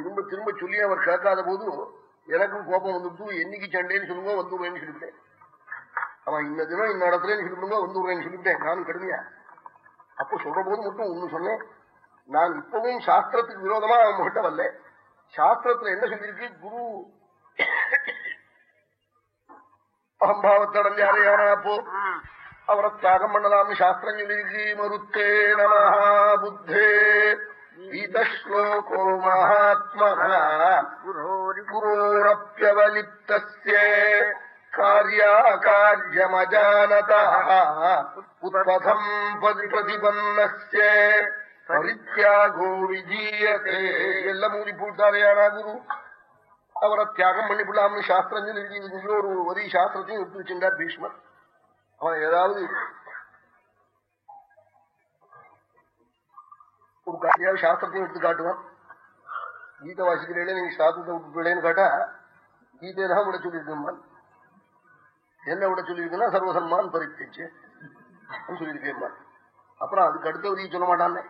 திரும்ப திரும்ப சொல்லி அவர் கேட்காத போது எனக்கும் கோபம் வந்துட்டு என்னைக்கு சண்டேன்னு சொல்லுங்க வந்துடுவேன்னு சொல்லிவிட்டேன். அவன் இந்த தினம் இந்த இடத்துலன்னு சொல்லிவிடுங்க வந்துடுவேன்னு சொல்லிவிட்டேன். நானும் கடுமையா. அப்போ சொல்ற போது மட்டும் ஒண்ணு சொன்னேன். நான் இப்பவும் சாஸ்திரத்துக்கு விரோதமா அவன் கிட்ட வரல. சாஸ்திரத்துல என்ன சொல்லியிருக்கு? குரு அகம்பாவத்தை அடைஞ்சாரே அப்போ? அவரை தியாகம் பண்ணலாம்னு சாஸ்திரம் சொல்லியிருக்கு. மருத்தே நமஹா புத்தே. கீதஸ்லோகோ மகாத்மனா குரோரப்பியவலிப்தஸ்ய कार्याकार्यमजानतः उत्पथम् प्रतिपन्नस्य பரித்தியாகோ விஜீயத்தே எல்லாம் மூடி போட்டாரையானா குரு அவரை தியாகம் பண்ணி விடலாம்னு சாஸ்திரம் சொல்லி ஒரு வரி சாஸ்திரத்தையும் எடுத்து வச்சிருந்தார் பீஷ்மர் அவன் ஏதாவது ஒரு காரியாவது சாஸ்திரத்தையும் எடுத்து காட்டுவான் கீதை வாசிக்கிறேன் நீங்க சாஸ்திரத்தை விட்டுலேன்னு கேட்டா கீதை தான் விட சொல்லியிருக்கேன் என்ன விட சொல்லியிருக்கேன்னா சர்வசன்மான் பரித்திச்சு சொல்லியிருக்கேன் அப்புறம் அதுக்கு அடுத்த வரி சொல்ல மாட்டானே.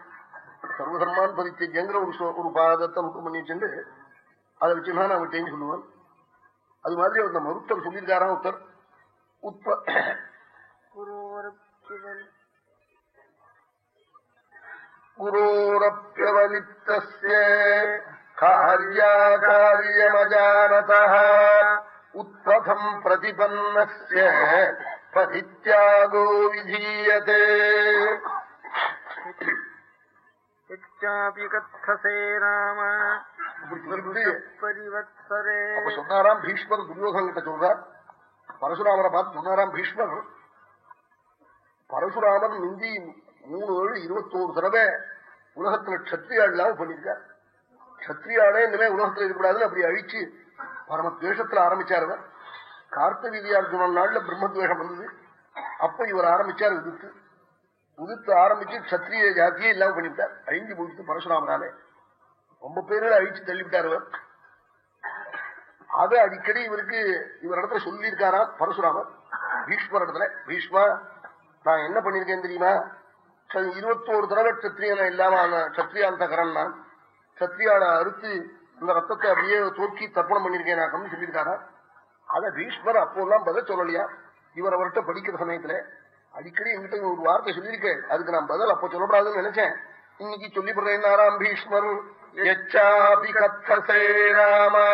சர்வசன்மான் பரித்தியங்கிற ஒரு ஒரு பாதத்தை முக்கம் பண்ணி வச்சுட்டு அதை வச்சுனா நான் விட்டேன்னு சொல்லுவான். அது மாதிரி அந்த மருத்துவர் சொல்லியிருக்காராம் ஒருத்தர். உற்ப குரோரப்பியவலிப்தஸ்ய காரியாகாரியமஜானதः உத்பதம் பிரதிபன்னஸ்ய பரித்யாகோ விதீயதே அப்ப சொன்னாராம் பீஷ்மர் துரியோகன் கிட்ட சொல்றார் பரசுராமரை பார்த்து சொன்னாராம் பீஷ்மர் பரசுராமன் மிந்தி மூணு வேலு இருபத்தோரு தடவை உலகத்துல கத்திரியாள் இல்லாம பண்ணிருக்கார் கத்திரியாளே இனிமே உலகத்துல இருக்கக்கூடாதுன்னு அப்படி அழிச்சு பரம துவேஷத்துல ஆரம்பிச்சார் கார்த்தவீதியார்ஜுனன் நாள்ல பிரம்மத்வேஷம் வந்தது. அப்ப இவர் ஆரம்பிச்சார் விதித்து உதித்து ஆரம்பிச்சு கத்திரிய ஜாத்தியே இல்லாம பண்ணிவிட்டார். அழிஞ்சு போயிட்டு பரசுராமனாலே ரொம்ப பேரில் அழிச்சு தள்ளிவிட்டார் இவர். அது அடிக்கடி இவருக்கு இவர் இடத்துல சொல்லியிருக்காரா பரசுராமர். பீஷ்மர் இடத்துல பீஷ்மா நான் என்ன பண்ணிருக்கேன் தெரியுமா? இருபத்தோரு தடவை சத்திரியனை இல்லாம சத்திரியாந்தகரன் நான் கத்திரியான அறுத்து அந்த ரத்தத்தை அப்படியே தோக்கி தர்ப்பணம் பண்ணிருக்கேன் நான் சொல்லியிருக்காரா அதை பீஷ்மர் அப்போல்லாம் பதில் சொல்லலையா? இவர் அவர்கிட்ட படிக்கிற சமயத்துல அடிக்கடி என்கிட்ட ஒரு வார்த்தை சொல்லியிருக்கேன் அதுக்கு நான் பதில் அப்ப சொல்லப்படாதுன்னு நினைச்சேன். இன்னைக்கு சொல்லி நாராம் பீஷ்மர்? எச்சாபி கத்தசே ராமா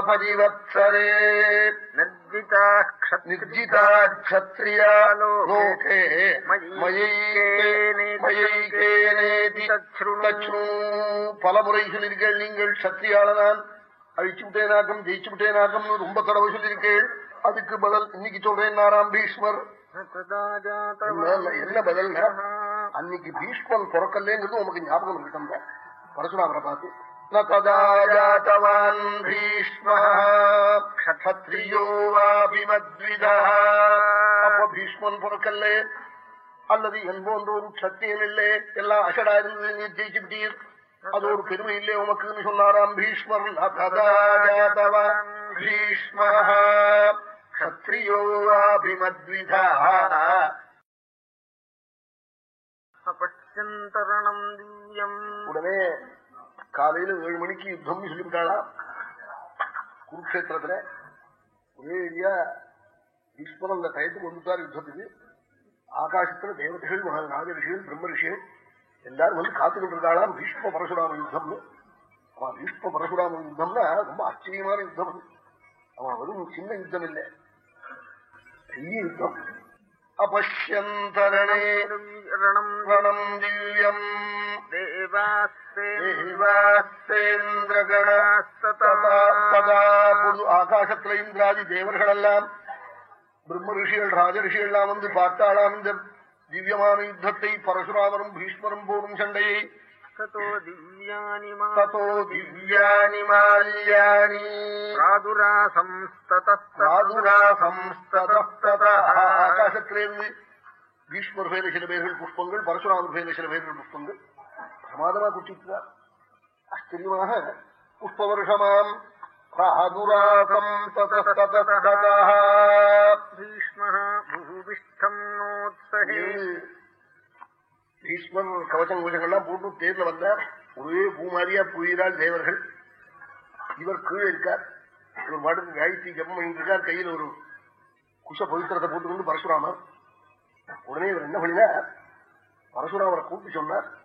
பரிவத்சரே லோகே பலமுறை சொல்லியிருக்கேன் நீங்கள் சத்திரியாளனான் அழிச்சு விட்டேனாக்கம் ஜெயிச்சு விட்டேனாக்கம் ரொம்ப தடவை சொல்லியிருக்கேன் அதுக்கு பதில் இன்னைக்கு சொல்றேன் நாராம் பீஷ்மர். என்ன பதில் அன்னைக்கு பீஷ்மன் பிறக்கல்லேங்கிறது உனக்கு ஞாபகம் இருக்கட்டும் பரசுராமரை பார்த்து. நதாஜாத்தவான் பீஷ்மத்ரியோ அப்ப பீஷ்மன் பிறக்கல்லே அல்லது என் போன்ற ஒரு சத்தியன் இல்லே எல்லாம் அசடா இருந்து நீ ஜெயிச்சு விட்டீர் அது ஒரு பெருமை இல்லே உமக்குன்னு சொன்னாராம் பீஷ்மர். பீஷ்ம உடனே காலையில ஏழு மணிக்கு யுத்தம் சொல்லிவிட்டாளா குருக்ஷேத்திரத்துல ஒரே ஏரியா ஈஸ்வரன் அந்த டயத்துக்கு வந்துட்டார் யுத்தத்துக்கு. ஆகாசத்துல தேவதைகள் ராஜ ரிஷிகள் பிரம்ம ரிஷிகள் எல்லாரும் வந்து காத்துக்கிட்டு இருக்காளாம் பீஷ்ம பரசுராம யுத்தம்னு. அவன் பீஷ்ம பரசுராம யுத்தம்னா ரொம்ப ஆச்சரியமான யுத்தம். அவன் வெறும் சின்ன யுத்தம் இல்லை. பெரிய யுத்தம். அபஷ்யந்தரணே ரணம் ரணம் திவ்யம். ஆகாசத்துல இந்திராதி தேவர்கள் எல்லாம் பிரம்ம ரிஷிகள் ராஜ ரிஷிகள் எல்லாம் வந்து பார்த்தாளாம் இந்த திவ்யமான யுத்தத்தை பரசுராமரும் பீஷ்மரும் போடும் சண்டையை ततो दिव्यानि ततो दिव्यानि माल्यानि ஆகாசத்திலிருந்து பீஷ்மர் பேர சில பேர்கள் புஷ்பங்கள் பரசுராமர் பேர சில பேர்கள் புஷ்பங்கள் பிரமாதமா குட்டிக்கிறார் ஆச்சரியமாக. புஷ்பவர்ஷமாம். ராதுராகம் பீஷ்மன் கவச்சம் கோஷங்கள்லாம் போட்டு தேர்ல வந்தார். ஒரே பூமாரியா புயிரால் தேவர்கள். இவர் கீழே இருக்கார். இவர் மாட்டுக்கு காயத்ரி ஜபம் இருக்கார். கையில் ஒரு குஷ பவித்திரத்தை போட்டுக்கொண்டு பரசுராமர். உடனே இவர் என்ன பண்ணினார்? பரசுராமரை கூப்பிட்டு சொன்னார்.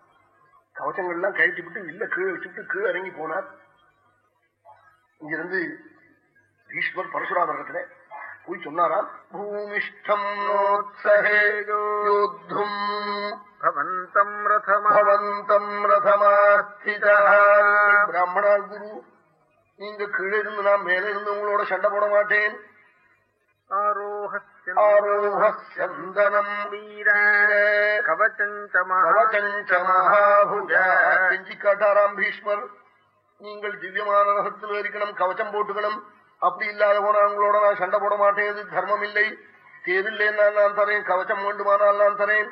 கவச்சங்கள்லாம் கழட்டி விட்டு இல்ல கீழே வச்சுட்டு கீழே இறங்கி போனார். இங்கிருந்து ஈஸ்வர் பரசுராமரத்துல போய் சொன்னாராம் பூமிஷ்டம் யோத்தும் பவந்தம் ரதமவந்தம் பிராமணால் குரு நீங்க கீழே இருந்து நான் மேலே இருந்து உங்களோட சண்டை போட மாட்டேன். ஆரோ ஆரோஹ சந்தனம் கவச்சஞ்சமாஜி காட்டாராம் பீஷ்மர். நீங்கள் திவ்யமான ரகத்தில் இருக்கணும் கவச்சம் போட்டுக்கணும். அப்படி இல்லாத போனவங்களோட நான் சண்டை போட மாட்டேன் தர்மம் இல்லை. தேவில்லை நான் நான் தரேன் கவச்சம் வேண்டுமானால் நான் தரேன்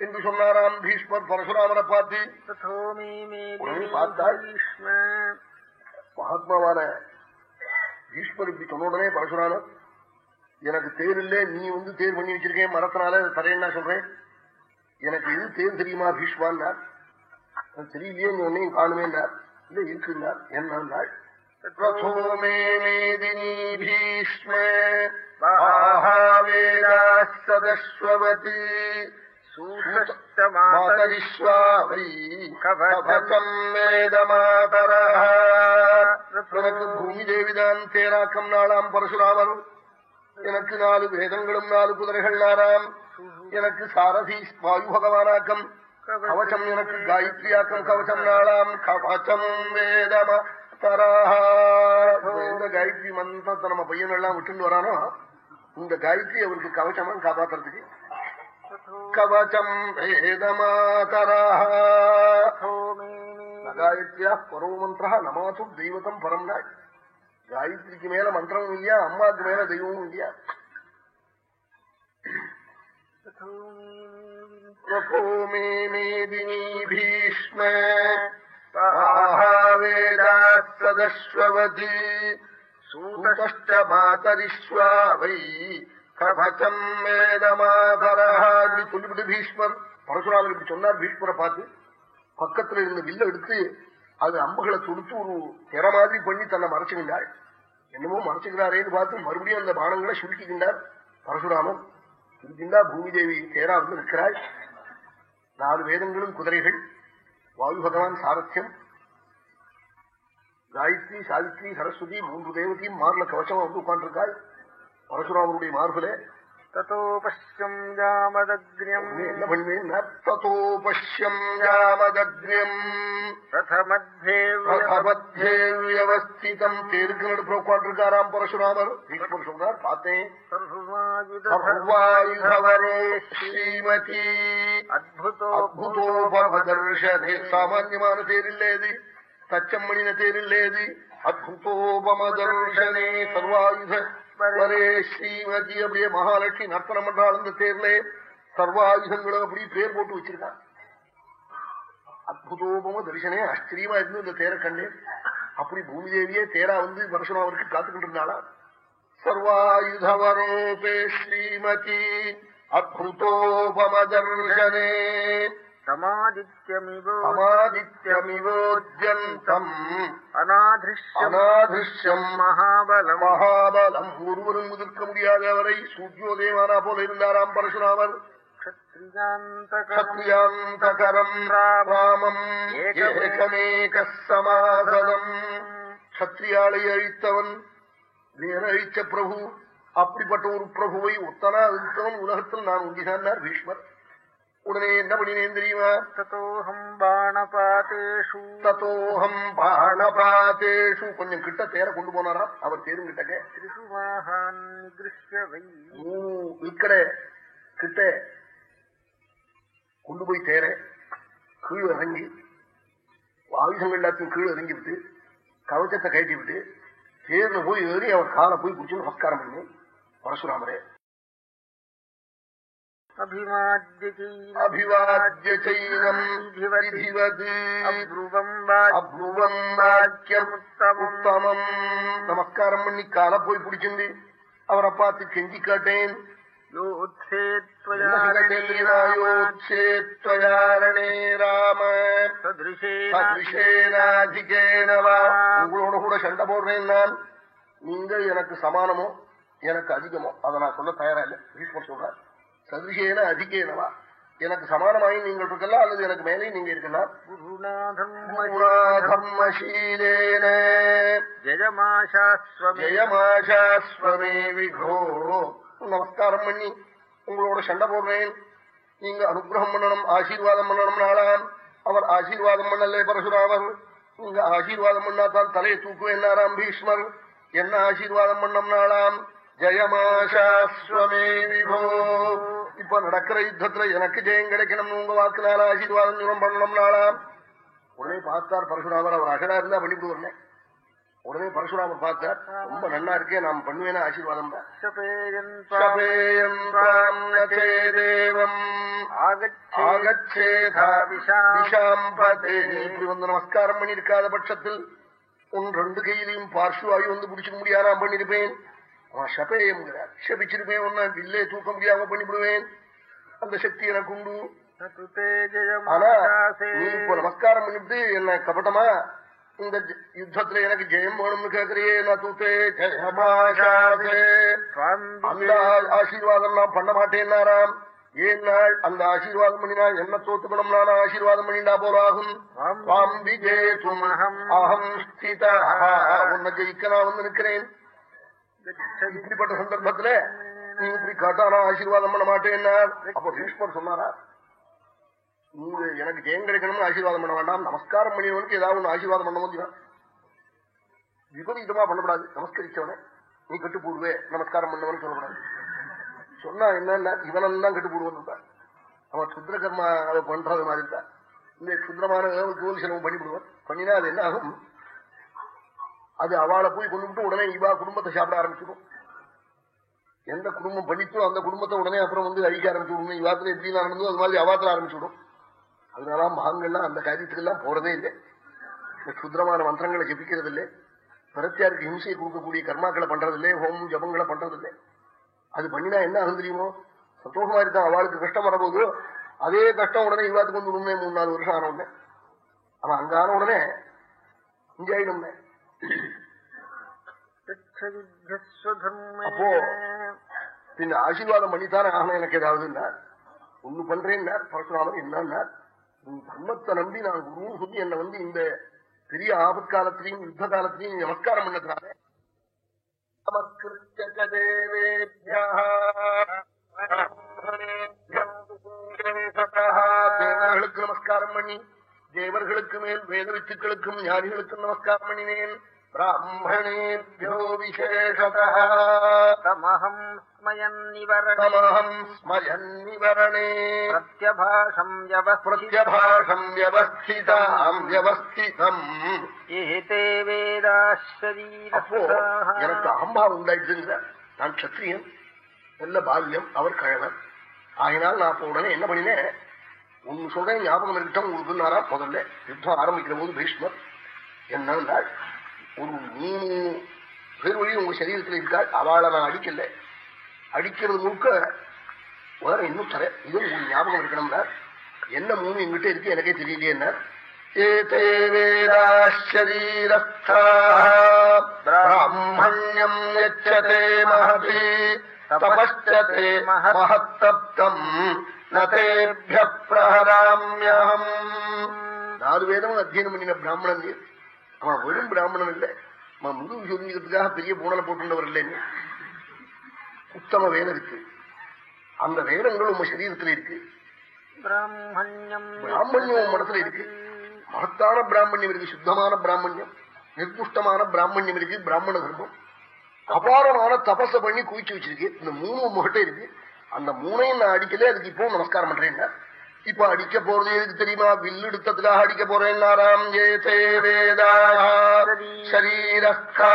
என்று சொன்னாராம் பீஷ்மர் பரசுராமனை பார்த்து மகாத்மாவான பீஷ்மர் இப்படி சொன்ன உடனே எனக்கு தேர் இல்ல நீ வந்து தேர் பண்ணி வச்சிருக்கேன் மரத்தினால தரேன் நான் சொல்றேன் எனக்கு எது தேர் தெரியுமா பீஷ்மான்னார் அது தெரியலையே நீ ஒன்னையும் காணுமேன்னார் இல்ல இருக்குன்னார் என்ன ரதோ மே மேதினி பீஷ்ம ஆஹாவேதா சதஸ்வவதி सूतश्च मातरि மாதரிஷ்வா வை கவசம் வேதமாதரः எனக்கு நாலு வேதங்களும் நாலு குதிரைகள் நாராம் எனக்கு சாரதி வாயு பகவானாக்கம். கவச்சம் எனக்கு காயத்ரியாக்கம் கவச்சம் நாளாம். கவச்சம் வேதம வேத காயத்ரி மந்திரத்தை நம்ம பையன் எல்லாம் விட்டுன்னு வரானோ? இந்த காயத்ரி அவருக்கு கவச்சமா காப்பாத்துறதுக்கு? கவச்சம் வேதமாதராஹ காயத்ரியா பரவ மந்திரா நமாசு தெய்வத்தம் பரம் காய் காயத்ரிக்கு மேல மந்திரமும் இல்லையா அம்மாவுக்கு மேல தெய்வமும் இல்லையா तथो मे ரகோ மே மேதினி பீஷ்ம சதஸ்வதி சூதஷ்ட மாதரிஷ்வா வை கவச்சம் வேதமாதரா இப்படி சொல்லிவிட்டு பீஷ்மர் பரசுராமர் இப்படி சொன்னார் பீஷ்மரை பார்த்து பக்கத்துல இருந்த வில்ல எடுத்து அது அம்புகளை துடுத்து ஒரு திற மாதிரி பண்ணி தன்னை மறைச்சுக்கின்றாள் என்னமோ மறைச்சுக்கிறாரேன்னு பார்த்து மறுபடியும் அந்த பானங்களை சுருக்கிக்கின்றார் பரசுராமன். சுருக்கின்றா பூமி தேவி தேரா வந்து நிற்கிறாள். நாலு வேதங்களும் குதிரைகள் வாயு பகவான் சாரத்தியம் காயத்ரி சாவித்ரி சரஸ்வதி மூன்று தேவத்தையும் மார்ல கவசமா வந்து உட்கார்ந்துருக்காள். பரசுராமனுடைய மார்பிலே தத்தோபஷ்யம் ஜாமதக்ரியம் என்ன பண்ணுவீங்க தத்தோபஷ்யம் ஜாமதக்ரியம் ரதமத்தியம் தேருக்கு நடு உட்காந்துருக்காராம் பரசுராமர் பீஷ்மர் சொல்றார் பார்த்தேன் ஸ்ரீமதி அத்புதோபதர்ஷே சாமான்யமான தேரில்லேது தச்சம்மணின தேரில்லேது அத்புதோபமதர்ஷனே சர்வாயுத ஸ்ரீமதி அப்படியே மகாலட்சுமி நர்த்தனம் பண்றாள் அந்த தேர்ல சர்வாயுதங்களும் அப்படி பேர் போட்டு வச்சிருக்கா அற்புதோபம தரிசனே ஆச்சரியமா இருந்து இந்த தேரை கண்டேன் அப்படி பூமி தேவியே தேரா வந்து வருஷம் அவருக்கு காத்துக்கிட்டு இருந்தாளா? சர்வாயுதவரோபே ஸ்ரீமதி அற்புதோபம தர்ஷனே சமாதித்யமிவோத்யந்தம். அநாதிருஷ்யம் மகாபலம். மகாபலம். ஒருவரும் முதிர்க்க முடியாத அவரை. சூரியோதயமானா போல இருந்தாராம் பரசுராமர். க்ஷத்ரியாந்தகரம் ராமம். ஏகமேக சமாதனம் க்ஷத்ரியாளை அழித்தவன் நேரழிச்ச பிரபு. அப்படிப்பட்ட ஒரு பிரபுவை ஒத்தனா இருக்கிறவன் உலகத்தில் நான் உண்டிதான் பீஷ்மர். உடனே என்ன பண்ணினேன் தெரியுமா தத்தோஹம் பாணபாத்தேஷு தத்தோஹம் பாணபாத்தேஷு கொஞ்சம் கிட்ட தேர கொண்டு போனாரா? அவர் தேரும் கிட்டக்கே. இக்கட கிட்ட கொண்டு போய் தேர கீழ் இறங்கி ஆயுதங்கள் எல்லாத்தையும் கீழ் இறங்கி விட்டு கவச்சத்தை கட்டி விட்டு தேர்ல போய் ஏறி அவர் காலை போய் பிடிச்சு நமஸ்காரம் பண்ணி பரசுராமரே உத்தமம் நமஸ்காரம் பண்ணி காலை போய் பிடிச்சிருந்து அவரை பார்த்து கெஞ்சி காட்டேன் யோத்சேத்வயாரணே ராம சதிருஷேனாதிகேனவா உங்களோட கூட சண்டை போடுறேன் நான் நீங்க எனக்கு சமானமோ? எனக்கு அதிகமோ? அதை நான் சொல்ல தயாரா இல்லை. பீஷ்மர் சொல்றார் சதிருஷேன அதிகேனவா? எனக்கு சமானமாயி நீங்கள் இருக்கலாம் அல்லது எனக்கு மேலே நீங்க இருக்கலாம் நமஸ்காரம் பண்ணி உங்களோட சண்டை போடுறேன். நீங்க அனுகிரகம் பண்ணணும் ஆசீர்வாதம் பண்ணணும் நாளாம். அவர் ஆசீர்வாதம் பண்ணலே பரசுராமர் நீங்க ஆசீர்வாதம் பண்ணாதான் தலையை தூக்குவேன்னாராம் பீஷ்மர். என்ன ஆசீர்வாதம் பண்ணம் நாளாம்? ஜெயமாசாஸ்வமே விபோ இப்ப நடக்கிற யுத்தத்துல எனக்கு ஜெயம் கிடைக்கணும். உங்க வாக்குனால ஆசீர்வாதம் ஜனம் பண்ணணும் நாளாம் உடனே பார்த்தார் பரசுராமர். அவர் அகடா இருந்தா பண்ணிவிடுவார் உடனே. பரசுராமர் பார்த்தார். ரொம்ப நல்லா இருக்கே நாம் பண்ணுவேனா ஆசீர்வாதம்? தேவம். இப்படி வந்து நமஸ்காரம் பண்ணிருக்காத பட்சத்தில் உன் ரெண்டு கையிலையும் பார்சுவாயு வந்து பிடிச்சிக்க முடியாது? நான் பண்ணிருப்பேன் அவன் சபேயம்ங்கிறார் சபிச்சிருப்பேன் உன்ன வில்லே தூக்க முடியாம பண்ணிவிடுவேன் அந்த சக்தி எனக்கு உண்டு ஆனா நீ இப்ப நமஸ்காரம் பண்ணிவிட்டு என்ன கபட்டமா இந்த யுத்தத்துல எனக்கு ஜெயம் வேணும்னு கேக்குறியே நான் தூத்தே ஜெயமாஷாதே அந்த ஆசீர்வாதம் நான் பண்ண மாட்டேன்னாராம் ஏன் நாள் அந்த ஆசீர்வாதம் பண்ணினா என்ன தோத்துக்கணும் நான் ஆசீர்வாதம் பண்ணிண்டா போலாகும் அகம் ஸ்திதா உன்னை ஜெயிக்க நான் வந்து நிற்கிறேன் இப்படிப்பட்ட சந்தர்ப்பத்துல நீ இப்படி காட்டானா ஆசீர்வாதம் பண்ண மாட்டேன்னா அப்ப பீஷ்மர் சொன்னாரா? நீங்க எனக்கு ஜெயம் கிடைக்கணும்னு ஆசீர்வாதம் பண்ண வேண்டாம் நமஸ்காரம் பண்ணியவனுக்கு ஏதாவது ஒண்ணு ஆசீர்வாதம் பண்ண முடியும்? விபரீதமா பண்ணக்கூடாது நமஸ்கரிச்சவனே. நீ கட்டு போடுவே நமஸ்காரம் பண்ணவன் சொல்லக்கூடாது சொன்னா என்னன்னா இவனெல்லாம் கட்டு போடுவான் அவன் சுத்திர கர்மா அவன் பண்றது மாதிரி தான் இந்த சுத்திரமான கோவில் செலவு பண்ணிவிடுவான். பண்ணினா அது என்ன ஆகும்? அது அவளை போய் கொண்டு உடனே இவா குடும்பத்தை சாப்பிட ஆரம்பிச்சிடும். எந்த குடும்பம் பண்ணிச்சோ அந்த குடும்பத்தை உடனே அப்புறம் வந்து அழிக்க ஆரம்பிச்சு விடணும் இவாத்துல எப்படி நடந்தோ அது மாதிரி அவாத்துல ஆரம்பிச்சு விடும் அதனால மகங்கள்லாம் அந்த காரியத்துக்கெல்லாம் போறதே இல்லை. இந்த சுத்திரமான மந்திரங்களை ஜபிக்கிறது இல்லை பிரத்தியாருக்கு ஹிம்சையை கொடுக்கக்கூடிய கர்மாக்களை பண்றது இல்லை ஹோமம் ஜபங்களை பண்றது இல்லை அது பண்ணினா என்ன ஆகும் தெரியுமோ? சந்தோஷமா இருக்கா அவளுக்கு கஷ்டம் வரபோது அதே கஷ்டம் உடனே இவாத்துக்கு வந்து உண்மை மூணு நாலு வருஷம் ஆன உடனே அவன் அங்க ஆன உடனே இங்க ஆயிடும்னே. அப்போ பின்ன ஆசீர்வாதம் பண்ணித்தானே ஆகணும் எனக்கு ஏதாவதுன்னா ஒண்ணு பண்றேன்னா பரசுராமன் என்னன்னா உன் தர்மத்தை நம்பி நான் குருன்னு சொல்லி என்னை வந்து இந்த பெரிய ஆபத் காலத்திலையும் யுத்த காலத்திலையும் நமஸ்காரம் பண்ணதுனால. தேவர்களுக்கு நமஸ்காரம் பண்ணி தேவர்களுக்கு மேல் வேத வித்துக்களுக்கும் ஞானிகளுக்கும் நமஸ்காரம் பண்ணினேன். விசேஷதः தமஹம் ஸ்மயன்னிவரணே தமஹம் ஸ்மயன்னிவரணே பிரத்யபாஷம் பிரத்யபாஷம் வியவஸ்திதாம் வியவஸ்திதம் ஏதே அப்போ எனக்கு அகம்பாவம் உண்டாயிடுச்சுங்க. நான் சத்திரியன் நல்ல பால்யம் அவர் கழவர். ஆகினால் நான் அப்ப உடனே என்ன பண்ணினேன்? ஒன்னு சொல்றேன் ஞாபகம் இருக்கட்டும் உங்களுக்கு முதல்ல யுத்தம் ஆரம்பிக்கிற போது பீஷ்மர் என்னன்னா ஒரு மூணு பேர் வழி உங்க சரீரத்தில் இருக்காள் அவளை நான் அடிக்கல. அடிக்கிறது முழுக்க வேற. இன்னும் தர இது உங்களுக்கு ஞாபகம் இருக்கணும்னா என்ன மூணு எங்கிட்ட இருக்கு எனக்கே தெரியலையே வேதாரீரஸ்தா பிராமணியம் யச்சதே மகதி தபஸ்டதே மகத்தப்தம் நதேபிய பிரஹராமியம் நாலு வேதமும் அத்தியனம் பண்ணின பிராமணன் நீர். அவன் வெறும் பிராமணன் இல்லை. அவன் முதுகு சொல்லிக்கிறதுக்காக பெரிய பூனலை போட்டுள்ளவர் இல்லைன்னு உத்தம வேதம் இருக்கு. அந்த வேதங்கள் உங்க சரீரத்தில் இருக்கு. பிராமணியம் பிராமணியம் மனசுல இருக்கு. மகத்தான பிராமணியம் இருக்கு சுத்தமான பிராமணியம். நிர்துஷ்டமான பிராமணியம் இருக்கு பிராமண தர்மம். அபாரமான தபச பண்ணி குவிச்சு வச்சிருக்கு. இந்த மூணு உங்ககிட்ட இருக்கு. அந்த மூணையும் நான் அடிக்கல அதுக்கு இப்போ நமஸ்காரம் பண்றேன் இப்ப அடிக்க போறது எதுக்கு தெரியுமா வில்லு எடுத்ததுக்காக அடிக்க போறேன் நாராம் ஏதே வேதா சரீரஸ்தா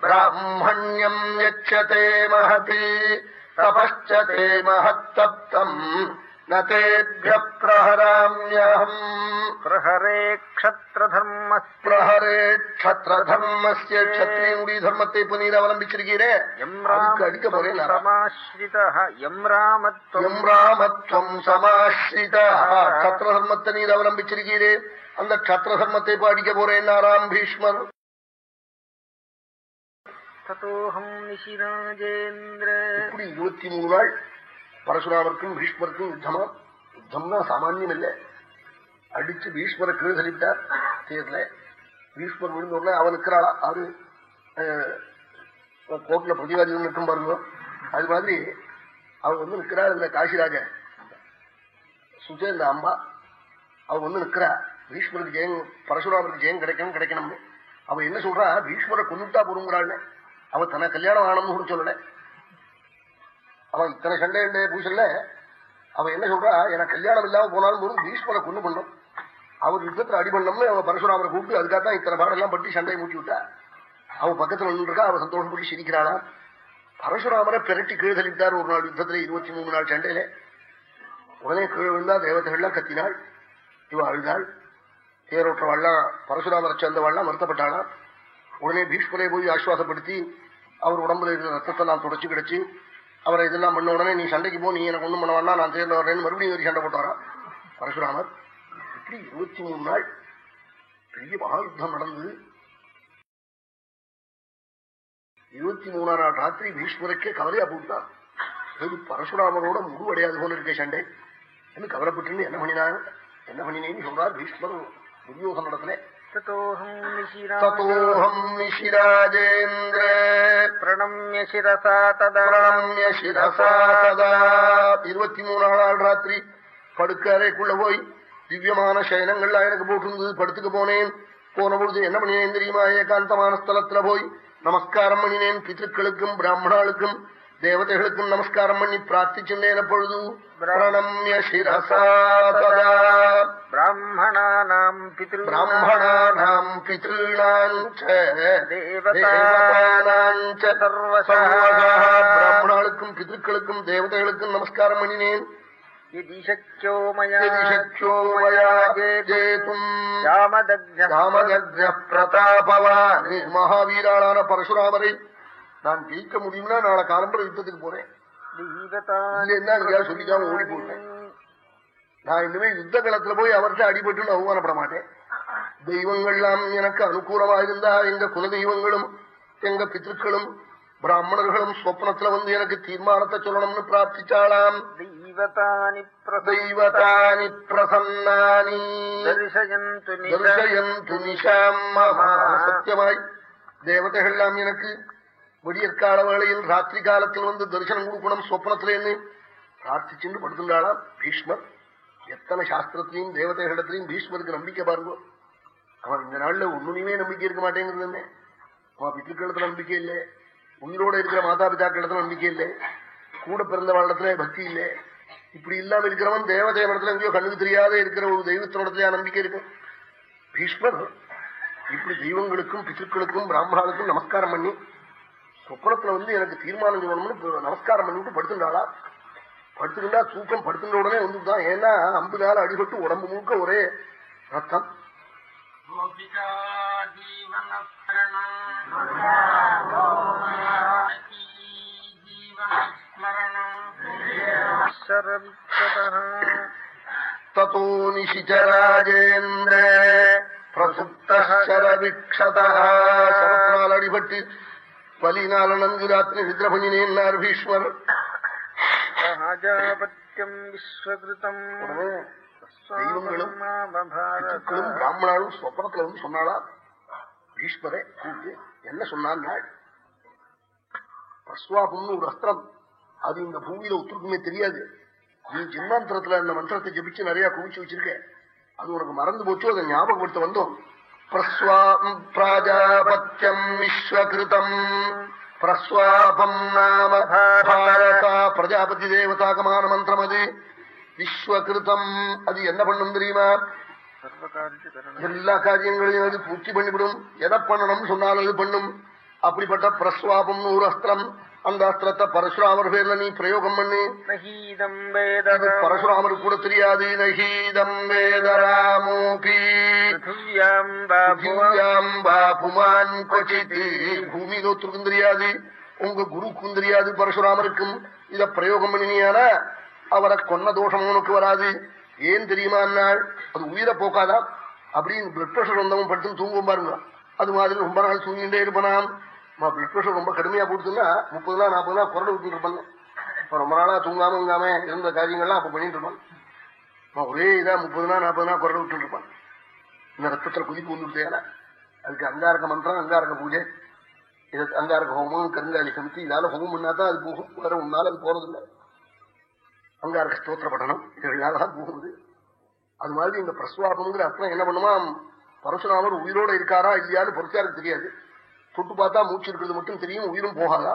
பிராமணியம் யச்சதே மகதி தபச்சதே மகத்தப்தம் நேபிய பிரஹராமியகம் பிரஹரே க்ஷத்ரதர்மஸ்ய பிரஹரே க்ஷத்ரதர்மஸ்ய க்ஷத்ரியனுடைய தர்மத்தை இப்ப நீர் அவலம்பிச்சிருக்கீரே அதுக்கு அடிக்க போறேன் ராமத்வம் சமாஸ்ரிதः எம் ராமத்வம் எம் ராமத்வம் சமாஸ்ரித க்ஷத்ர தர்மத்தை நீர் அவலம்பிச்சிருக்கீரே அந்த க்ஷத்ர தர்மத்தை இப்ப அடிக்க போறேன் நாராம் பீஷ்மர் ததோஹம் நிஷிராஜேந்திர இப்படி இருபத்தி மூணு நாள் பரசுராமருக்கும் பீஷ்மருக்கும் யுத்தமா? யுத்தம்னா சாமானியம் இல்லை அடிச்சு பீஷ்மரை கீழ் தள்ளிவிட்டார் தேர்ல பீஷ்மர் விழுந்தோட அவன் இருக்கிறாளா அவரு கோர்ட்ல பிரதிவாதி நிற்கும் பாருங்க. அது மாதிரி அவன் வந்து நிற்கிறாள் இந்த காசிராஜ. சுஜேந்த அம்பா அவன் வந்து நிற்கிறா பீஷ்மருக்கு ஜெயம் பரசுராமருக்கு ஜெயம் கிடைக்கணும் கிடைக்கணும்னு. அவன் என்ன சொல்றா? பீஷ்மரை கொண்டுட்டா பொறுங்கிறாள்னு அவன் தன கல்யாணம் ஆனம்னு கூட சொல்லல. அவன் இத்தனை சண்டை பூசல்ல அவன் என்ன சொல்றா எனக்கு கல்யாணம் இல்லாம போனாலும் போதும் பீஷ்மரை கொண்டு பண்ணும் அவர் யுத்தத்துல அடிபண்ணம்னு அவன் பரசுராமரை கூப்பிட்டு அதுக்காக தான் இத்தனை பாடெல்லாம் பட்டி சண்டையை மூட்டி விட்டா. அவன் பக்கத்துல நின்றுருக்கா அவன் சந்தோஷப்பட்டு சிரிக்கிறானா? பரசுராமரை பிரட்டி கீழே தள்ளிவிட்டார் ஒரு நாள் யுத்தத்துல இருபத்தி மூணு நாள் சண்டையில. உடனே கீழே விழுந்தா தேவதைகள்லாம் கத்தினாள் இவன் அழுதாள். தேரோற்றவாள்லாம் பரசுராமரை சேர்ந்தவாள்லாம் வருத்தப்பட்டாளாம். உடனே பீஷ்மரை போய் ஆஸ்வாசப்படுத்தி அவர் உடம்புல இருக்கிற ரத்தத்தை நான் தொடச்சு கிடைச்சு அவரை இதெல்லாம் பண்ண உடனே நீ சண்டைக்கு போ நீ எனக்கு ஒண்ணும் பண்ண வேண்டாம் நான் சேர்ந்து வரேன்னு மறுபடியும் ஒரு சண்டை போட்டு வரான் பரசுராமர் இப்படி இருபத்தி மூணு நாள் பெரிய மகாயுத்தம் நடந்தது. இருபத்தி மூணாம் நாள் ராத்திரி பீஷ்மருக்கே கவலையா போட்டான் இது பரசுராமரோட முடிவடையாது போல இருக்க சண்டை. என்று கவலைப்பட்டு என்ன பண்ணினாங்க என்ன பண்ணினேன்னு சொல்றார் பீஷ்மர். துரியோகன் நடத்தினேன் ததோஹம் நிஷிராஜேந்திர பிரணம்ய சிரசா ததா பிரணம்ய சிரசா ததா இருபத்தி மூணாம் நாள் ராத்திரி படுக்க அறைக்குள்ள போய் திவ்யமான சயனங்கள்லாம் எனக்கு போட்டிருந்தது படுத்துக்க போனேன் போன பொழுது என்ன பண்ணினேன் தெரியுமா ஏகாந்தமான ஸ்தலத்துல போய் நமஸ்காரம் பண்ணினேன் பித்ருக்களுக்கும் பிராமணாளுக்கும் தேவதைகளுக்கும் நமஸ்காரம் பண்ணி பிரார்த்திச்சுன்னேன பொழுது பிரணமிய பிராமணானாம் பிராமணானாம் பிராமணாளுக்கும் பிதர்களுக்கும் தேவதைகளுக்கும் நமஸ்காரம் பண்ணினேன் மகாவீராளான பரசுராமரை நான் ஜெயிக்க முடியும்னா நாளை காலம்பரம் யுத்தத்துக்கு போறேன். சொல்லிக்காம ஓடி போயிட்டேன். நான் இனிமே யுத்த களத்துல போய் அவர்கிட்ட அடிபட்டு அவமானப்பட மாட்டேன். தெய்வங்கள்லாம் எனக்கு அனுகூலமா இருந்தா எங்க குலதெய்வங்களும் எங்க பித்திருக்களும் பிராமணர்களும் ஸ்வப்னத்துல வந்து எனக்கு தீர்மானத்தை சொல்லணும்னு பிரார்த்திச்சாளாம். தெய்வதானி பிரசன்னானி. எனக்கு விடியற்கால வேளையில் ராத்திரி காலத்தில் வந்து தரிசனம் கொடுக்கணும் சொப்னத்திலேன்னு பிரார்த்திச்சுன்னு படுத்துட்டாளாம் பீஷ்மர் எத்தனை சாஸ்திரத்திலையும் தேவதைகளிடத்திலையும் பீஷ்மருக்கு நம்பிக்கை பாருங்க. அவன் இந்த நாள்ல ஒண்ணுமே நம்பிக்கை இருக்க மாட்டேங்கிறது என்ன? அவன் பித்திருக்களிடத்துல நம்பிக்கை இல்லை. உயிரோட இருக்கிற மாதா பிதாக்களிடத்துல நம்பிக்கை இல்லை. கூட பிறந்த வாழ்டத்துல பக்தி இல்லை. இப்படி இல்லாம இருக்கிறவன் தேவதேவனத்துல எங்கேயோ கண்ணுக்கு தெரியாத இருக்கிற ஒரு தெய்வத்தினோடத்துல நம்பிக்கை இருக்கும் பீஷ்மர் இப்படி தெய்வங்களுக்கும் பித்திருக்களுக்கும் பிராமணர்களுக்கும் நமஸ்காரம் பண்ணி சொப்பனத்துல வந்து எனக்கு தீர்மானம் சொல்லணும்னு இப்ப நமஸ்காரம் பண்ணிட்டு படுத்துட்டாளா படுத்துக்கிட்டா தூக்கம் படுத்துட்ட உடனே வந்துதான் ஏன்னா அம்பு நாள் அடிபட்டு உடம்பு முழுக்க ஒரே ரத்தம் शरविक्षतः தத்தோ நிஷிச்சராஜேந்திர பிரசுப்தரவிக்ஷதா சரத்தினால் அடிபட்டு வலினால நன்கு ராத்திரி நிதிர பண்ணினேன்னார் பீஷ்மர் தெய்வங்களும் பிராமணாலும் சொப்பனத்துல வந்து சொன்னாளா? பீஷ்மரை கூப்பிட்டு என்ன சொன்னான் பஸ்வாபம்னு ஒரு அஸ்திரம். அது இந்த பூமியில ஒத்துருக்குமே தெரியாது. நீ ஜென்மாந்திரத்துல அந்த மந்திரத்தை ஜபிச்சு நிறைய குவிச்சு வச்சிருக்க. அது உனக்கு மறந்து போச்சு அதை ஞாபகப்படுத்த வந்தோம். பிரஸ்வாம் பிராஜாபத்தியம் விஸ்வகிருதம் பிரஸ்வாபம் நாம பாரதா பிரஜாபதி தேவதாகமான மந்திரம் அது விஸ்வகிருதம் அது என்ன பண்ணும் தெரியுமா? எல்லா காரியங்களையும் அது பூர்த்தி பண்ணிவிடும். எதை பண்ணணும்னு சொன்னாலும் அது பண்ணும். அப்படிப்பட்ட பிரஸ்வாபம் ஒரு அஸ்திரம். அந்த அஸ்திரத்தை பரசுராமர் பேர்ல நீ பிரயோகம் பண்ணு. நகீதம் கூட தெரியாது. நகீதம் வேதராமோபி புமான் தெரியாது. உங்க குருக்கும் தெரியாது பரசுராமருக்கும். இத பிரயோகம் பண்ணினியானா அவரை கொன்ன தோஷம் உனக்கு வராது. ஏன் தெரியுமா அது உயிரை போக்காதா? அப்படின்னு பிளட் பிரஷர் வந்தவன் படுத்து தூங்கும் பாருங்க. அது மாதிரி ரொம்ப நாள் தூங்கிட்டே இருப்பானாம். பிளட் பிரஷர் ரொம்ப கடுமையா போடுச்சுன்னா முப்பது நாள் நாற்பது நாள் குரல் விட்டு இருப்பாங்க. இப்ப ரொம்ப நாளா தூங்காம இருந்த காரியங்கள்லாம் அப்ப பண்ணிட்டு இருப்பான் ஒரே இதா முப்பது நாள் நாற்பது நாள் குரல் விட்டு இருப்பான் இந்த ரத்தத்துல குதிப்பு வந்துட்டேனா அதுக்கு அங்காரக மந்திரம் அங்காரக பூஜை இது அங்காரக ஹோமம் கருங்காலி சமித்தி இதால ஹோமம் பண்ணாதான் அது போகும். வேற ஒன்னால அது போறதில்லை. அங்காரக ஸ்தோத்திர பட்டணம் இதனாலதான் போகுது. அது மாதிரி இந்த பிரஸ்வாபம்ங்கிற அர்த்தம் என்ன பண்ணுமா? பரசுராமர் உயிரோட இருக்காரா இல்லையான்னு பொறுத்தாருக்கு தெரியாது. தொட்டு பார்த்தா மூச்சு இருக்கிறது மட்டும் தெரியும் உயிரும் போகாதா?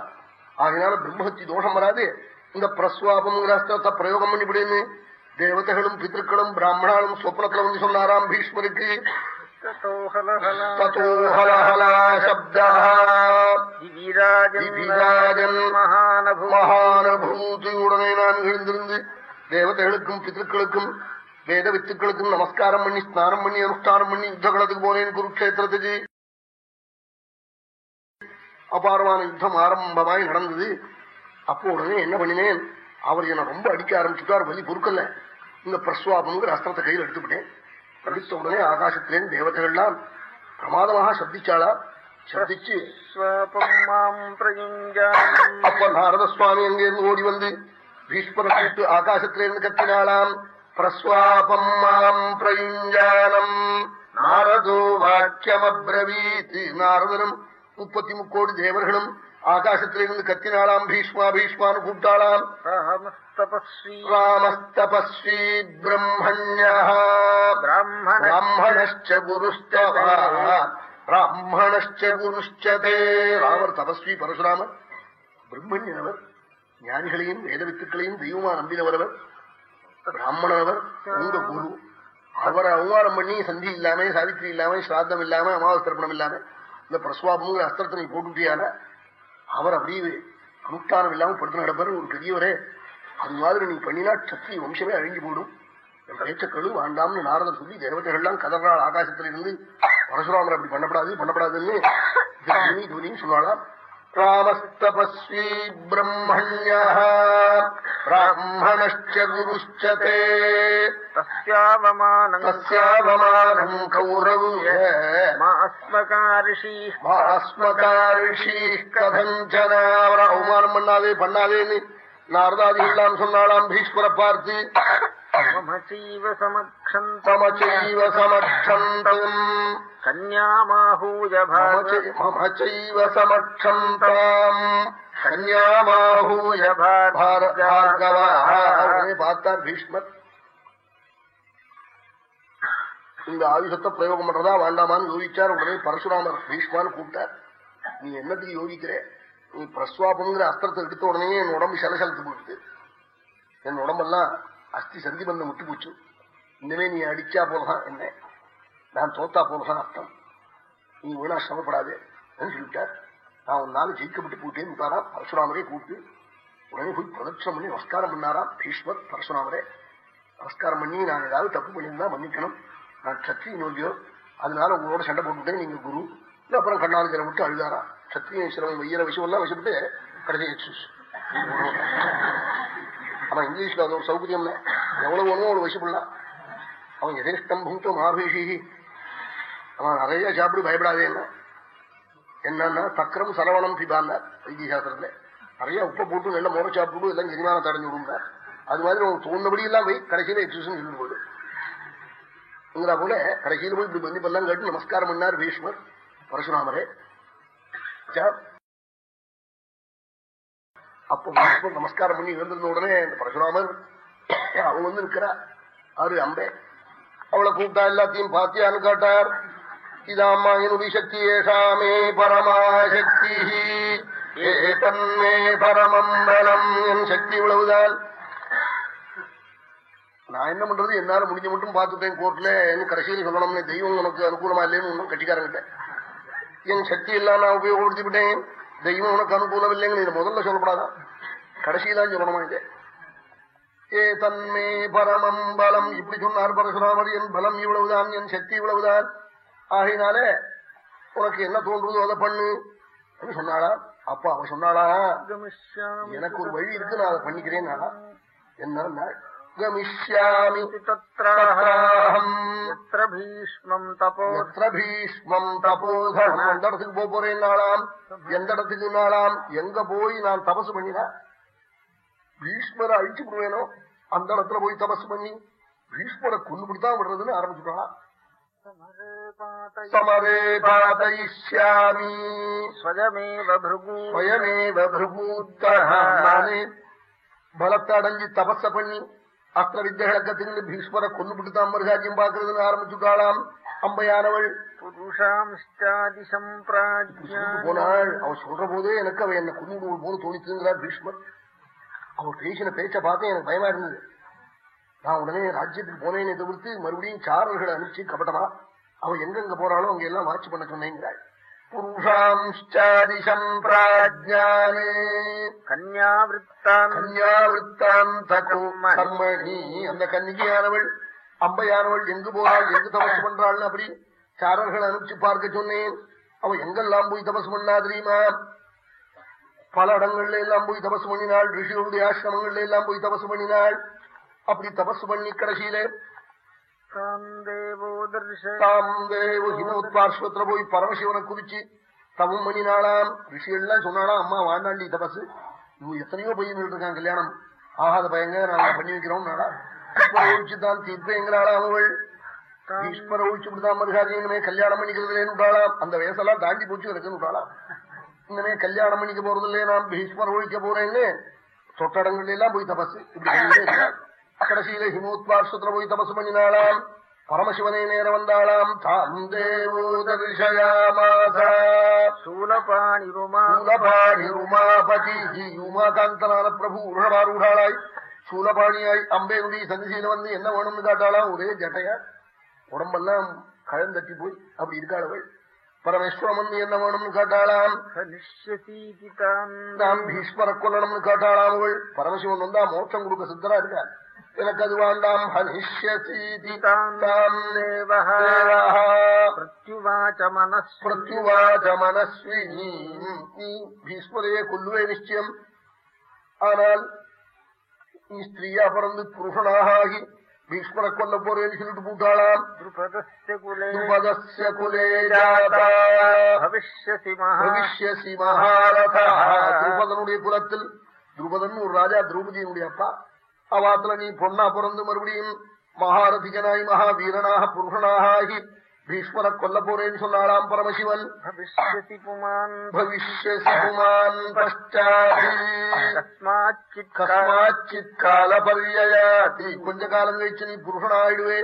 ஆகினால பிரம்மஹத்தி தோஷம் வராது. இந்த பிரஸ்வாபம்ங்கிற அஸ்திரத்தை பிரயோகம் பண்ணிவிடுன்னு தேவதைகளும் பித்திருக்களும் பிராமணாலும் சொப்னத்துல வந்து சொன்னாராம் பீஷ்மருக்கு மகானுபூதியுடனே நான் எழுந்திருந்து தேவதைகளுக்கும் பித்திருக்களுக்கும் வேத வித்துக்களுக்கும் நமஸ்காரம் பண்ணி ஸ்நானம் பண்ணி அனுஷ்டானம் பண்ணி யுத்தகளத்துக்கு போனேன் குருக்ஷேத்திரத்துக்கு அபாரமான யுத்தம் ஆரம்பமாய் நடந்தது அப்போ உடனே என்ன பண்ணினேன் அவர் என்னை ரொம்ப அடிக்க ஆரம்பிச்சுட்டார் வலி பொறுக்கல இந்த பிரஸ்வாபங்கிற அஸ்திரத்தை கையில் எடுத்துக்கிட்டேன். எடுத்த உடனே ஆகாசத்திலேருந்து தேவதைகள்லாம் பிரமாதமாக சப்திச்சாளா சப்திச்சு அப்ப நாரத சுவாமி அங்கிருந்து ஓடி வந்து பீஷ்மரை கூட்டு ஆகாசத்திலிருந்து கத்தினாளாம் பிரஸ்வாபம் மாம் பிரயுஞ்சானம். நாரதோ வாக்கியமப்ரவீத் நாரதனும் முப்பத்தி முக்கோடி தேவர்களும் ஆகாசத்திலிருந்து கத்தினாலாம் பீஷ்மா பீஷ்மான்னு கூப்பிட்டாலாம் ராமஸ்தபஸ்வி பிரம்மண்யஹ்மணச்ச குருஷ்ட பிராமணச்ச குருஷ்டதே ராமர் தபஸ்வி பரசுராமர் பிரம்மண்யனவர் ஞானிகளையும் வேதவித்துக்களையும் தெய்வமா நம்பினவரவர் பிராமணனவர் உங்க குரு அவரை அவமானம் பண்ணி சந்தி இல்லாம சாவித்திரி இல்லாம ஸ்ராத்தம் இல்லாம அமாவாசை திருப்பணம் இல்லாம இந்த பிரஸ்வாபங்கிற அஸ்திரத்தை நீ அவர் அப்படியே அனுஷ்டானம் இல்லாம படுத்து நடப்பாரு ஒரு பெரியவரே அது மாதிரி நீ பண்ணினா சக்தி வம்சமே அழிஞ்சு போடும் என் பேச்சக்களு வேண்டாம்னு நாரதர் சொல்லி தேவதைகள்லாம் கதறாள் ஆகாசத்துல இருந்து பரசுராமர் அப்படி பண்ணப்படாது பண்ணப்படாதுன்னு துவனி துவனின்னு சொன்னாலாம் ராமஸ்தபஸ்வீ ब्राह्मणश्च गुरुश्च ते। तस्यावमानम् कौरव्य மாஸ்மகாரிஷீஷ் மாஸ்மகாரிஷீஷ் கதஞ்சனாவர அவமானம் பண்ணாதே பண்ணாதேன்னு நாரதாதி எல்லாம் சொன்னாலாம் பீஷ்மர பார்த்து மம சைவ சமக்ஷந்த தமச்சைவ சமட்சந்தம் கன்யாமாஹூய மம சை- மம சைவ சமட்சந்தாம் கன்யாமாஹூய பார்த்தார் பீஷ்மர் இந்த ஆயுதத்தை பிரயோகம் பண்றதா வேண்டாமான்னு யோசிச்சார். உடனே பரசுராமர் பீஷ்மான்னு கூப்பிட்டார். நீ என்னத்துக்கு யோசிக்கிற? நீ பிரஸ்வாபங்கிற அஸ்திரத்தை எடுத்த உடனே என் உடம்பு சலசலத்து போயிடுது. என் உடம்பெல்லாம் அஸ்தி சந்திபந்தம் விட்டு போச்சு. இனிமே நீ அடிச்சா போலதான் என்ன? நான் தோத்தா போலதான் அர்த்தம். நீ வீணா சிரமப்படாதே சொல்லிட்டார். நான் ஒரு நாள் ஜெயிக்கப்பட்டு போயிட்டேன்னு விட்டாராம் பரசுராமரே கூப்பிட்டு உடனே போய் பிரதட்சணம் பண்ணி நமஸ்காரம் பண்ணாரா பீஷ்மர் பரசுராமரே நமஸ்காரம் பண்ணி நான் ஏதாவது தப்பு பண்ணியிருந்தா மன்னிக்கணும். நான் சத்திரியன் நோக்கியோ அதனால உங்களோட சண்டை போட்டுட்டேன் நீங்க குரு. இல்ல அப்புறம் கண்ணால் விட்டு அழுதாரா சத்திரியன் சிரமம் வெய்யற விஷயம் எல்லாம் வச்சுட்டு கடைசி அவன் இங்கிலீஷ்ல அது ஒரு சௌகரியம் எவ்வளவு வேணுமோ அவ்வளவு வசிப்படலாம் அவன் எதேஷ்டம் புங்கு மாபீஷி அவன் நிறைய சாப்பிடு பயப்படாதே என்ன? என்னன்னா சக்கரம் சரவணம் பிபான்னார் வைத்திய சாஸ்திரத்துல நிறைய உப்பை போட்டு நல்ல முறை சாப்பிட்டு எல்லாம் ஜெரிமானம் தடைஞ்சு விடும்னார் அது மாதிரி அவன் தோணுபடி எல்லாம் போய் கடைசியில எக்ஸசைஸ் சொல்லிட்டு போடு போல கடைசியில போய் இப்படி பண்ணி பண்ணலாம் கேட்டு நமஸ்காரம் பண்ணார் பீஷ்மர் பரசுராமரே. அப்ப பீஷ்மர் நமஸ்காரம் பண்ணி இருந்திருந்த உடனே இந்த பரசுராமர் அவன் வந்து இருக்கிறா ஆறு அம்பே. அவளை கூப்பிட்டா எல்லாத்தையும் பாத்தியான்னு காட்டார்? இதாம்மா என்னுடைய சக்தி ஏஷாமே பரமாசக்தி. ஏதன்மே பரமம் பலம் என் சக்தி இவ்வளவுதான் நான் என்ன பண்றது? என்னால முடிஞ்ச மட்டும் பார்த்துட்டேன் கோர்ட்ல. என்ன கடைசியில் சொல்லணும்னு தெய்வம் உனக்கு அனுகூலமா இல்லைன்னு ஒன்றும் கட்டிக்காரங்கிட்ட. என் சக்தி எல்லாம் நான் உபயோகப்படுத்திவிட்டேன். தெய்வம் உனக்கு அனுகூலம் இல்லைங்க இது முதல்ல சொல்லப்படாதான் கடைசியிலாம் சொல்லணுமா இது ஏ தன்மே பரமம் பலம் இப்படி சொன்னார் பரசுராமர் என் பலம் இவ்வளவுதான் என் சக்தி இவ்வளவுதான் ஆகையினாலே உனக்கு என்ன தோன்றுதோ அதை பண்ணு அப்படின்னு சொன்னாளா அப்பா அவன் சொன்னாளா எனக்கு ஒரு வழி இருக்கு நான் அதை பண்ணிக்கிறேன் என்ன தத்ராஹம் எத்திர பீஷ்மம் தபோ எத்திர பீஷ்மம் தபோதனம் எந்த இடத்துக்கு போக போறேன் நாளாம் எந்த இடத்துக்கு நாளாம் எங்க போய் நான் தபசு பண்ணினா பீஷ்மரை அழிச்சு விடுவேனோ? அந்த இடத்துல போய் தபசு பண்ணி பீஷ்மரை கொண்டு பிடித்தான் விடுறதுன்னு சமரே பாதயிஷ்யாமி. ஸ்வயமேவ பிருகு ஸ்வயமேவ பிரபூத்தः நானே பலத்தை அடைஞ்சு தபஸ பண்ணி அஸ்திர வித்தைகளை கத்துக்கிட்டு பீஷ்மரை கொண்டு பிடித்தான் மருகாஜ்யம் பாக்குறதுன்னு ஆரம்பிச்சுட்டாளாம் சம்பிராஜ்யா போனாள். அவன் சொல்ற போதே எனக்கு அவன் என்ன கொண்டு போது தோணிச்சுங்கிறார் பீஷ்மர். அவன் பேசின பேச்ச பார்த்தே எனக்கு பயமா இருந்தது. நான் உடனே ராஜ்யத்துக்கு போனேனே தவிர்த்து மறுபடியும் சாரர்களை அனுப்பிச்சு கபட்டமா அவன் எங்கெங்க போறாளோ அங்க எல்லாம் வாட்சி பண்ண சொன்னேங்கிறாள். புருஷாம்ஷ்டாதி சம்பிராஜ்யானே கன்யாவிருத்தான் கன்யாவிருத்தாந்த கர்மணி அந்த கன்னிகையானவள் அம்பையானவள் எங்கு போறாள் எங்கு தபசு பண்றாள்னு அப்படி சாரர்கள் அனுப்பிச்சு பார்க்க சொன்னேன். அவ எங்கெல்லாம் போய் தபசு பண்ணா தெரியுமா? பல இடங்கள்ல எல்லாம் போய் தபசு பண்ணினாள் ரிஷிகளுடைய ஆசிரமங்கள்ல எல்லாம் போய் தபசு பண்ணினாள். அப்படி தபசு பண்ணி கடைசியில தாம் தேவோ ஹிமோத்பார்ஸ்வத்துல போய் பரமசிவனை குறிச்சு தவம் பண்ணினாளாம் ரிஷிகள்லாம் சொன்னாலாம் அம்மா வாண்டாண்டி தபசு. இவங்க எத்தனையோ பையன் இருக்கான் கல்யாணம். ஆகாத பையங்க நாங்க பண்ணி வைக்கிறோம் நாடா. ஒழிச்சு தான் தீர்ப்பேங்கிறாளா அவள் ஈஸ்வர ஒழிச்சு விடுதான் கல்யாணம் பண்ணிக்கிறதுலேன்னு அந்த வயசெல்லாம் தாண்டி போச்சு இருக்குன்னு விட்டாளாம் இனிமே கல்யாணம் பண்ணிக்க போறது இல்லையே நான் பீஷ்மர் ஒழிக்க போறேன்னு தொட்டடங்கள்ல எல்லாம் போய் தபசு. இப்படி. கடைசியில ஹிமோத்பார்ஷத்துல போய் தபசு பண்ணினாளாம் பரமசிவனை நேரம் வந்தாளாம் தாம் தேவோ தரிசயாமாசா சூலபாணி ருமா சூலபாணி உமாபதி உமாகாந்தனான பிரபு உருளமாரூடாளாய் சூலபாணியாய் அம்பேனுடைய சந்திசியில வந்து என்ன வேணும்னு காட்டாளாம் ஒரே ஜட்டையா உடம்பெல்லாம் கழந்தட்டி போய் அப்படி இருக்காளவள் பரமேஸ்வரமன் என்ன வேணும்னு காட்டாளாம் நாம் பீஷ்மர கொல்லணும்னு காட்டாளாம் அவள் பரமசிவன் வந்தா மோட்சம் கொடுக்க சித்தரா இருக்கா எனக்கு அது வேண்டாம் ஹனிஷ்யசீதிவாச்சமனஸ்வினி நீ பீஸ்மரையை கொல்லுவே நிச்சயம். ஆனால் நீ ஸ்திரீயா பிறந்து புருஷனாக ஆகி கொல்ல போறேன்னு சொல்லிட்டு போட்டாளாம். பவிஷ்யசி குலத்தில் துருபதன் ஒரு ராஜா திரௌபதியினுடைய அப்பா. அவாத்துல நீ பொண்ணா பிறந்து மறுபடியும் மகாரதிகனாய் மகாவீரனாக புருஷனாக ஆகி பீஷ்மரை கொல்ல போறேன்னு சொன்னாராம் பரமசிவன். பர்யாதி கொஞ்ச காலம் கழிச்சு நீ புருஷனாயிடுவே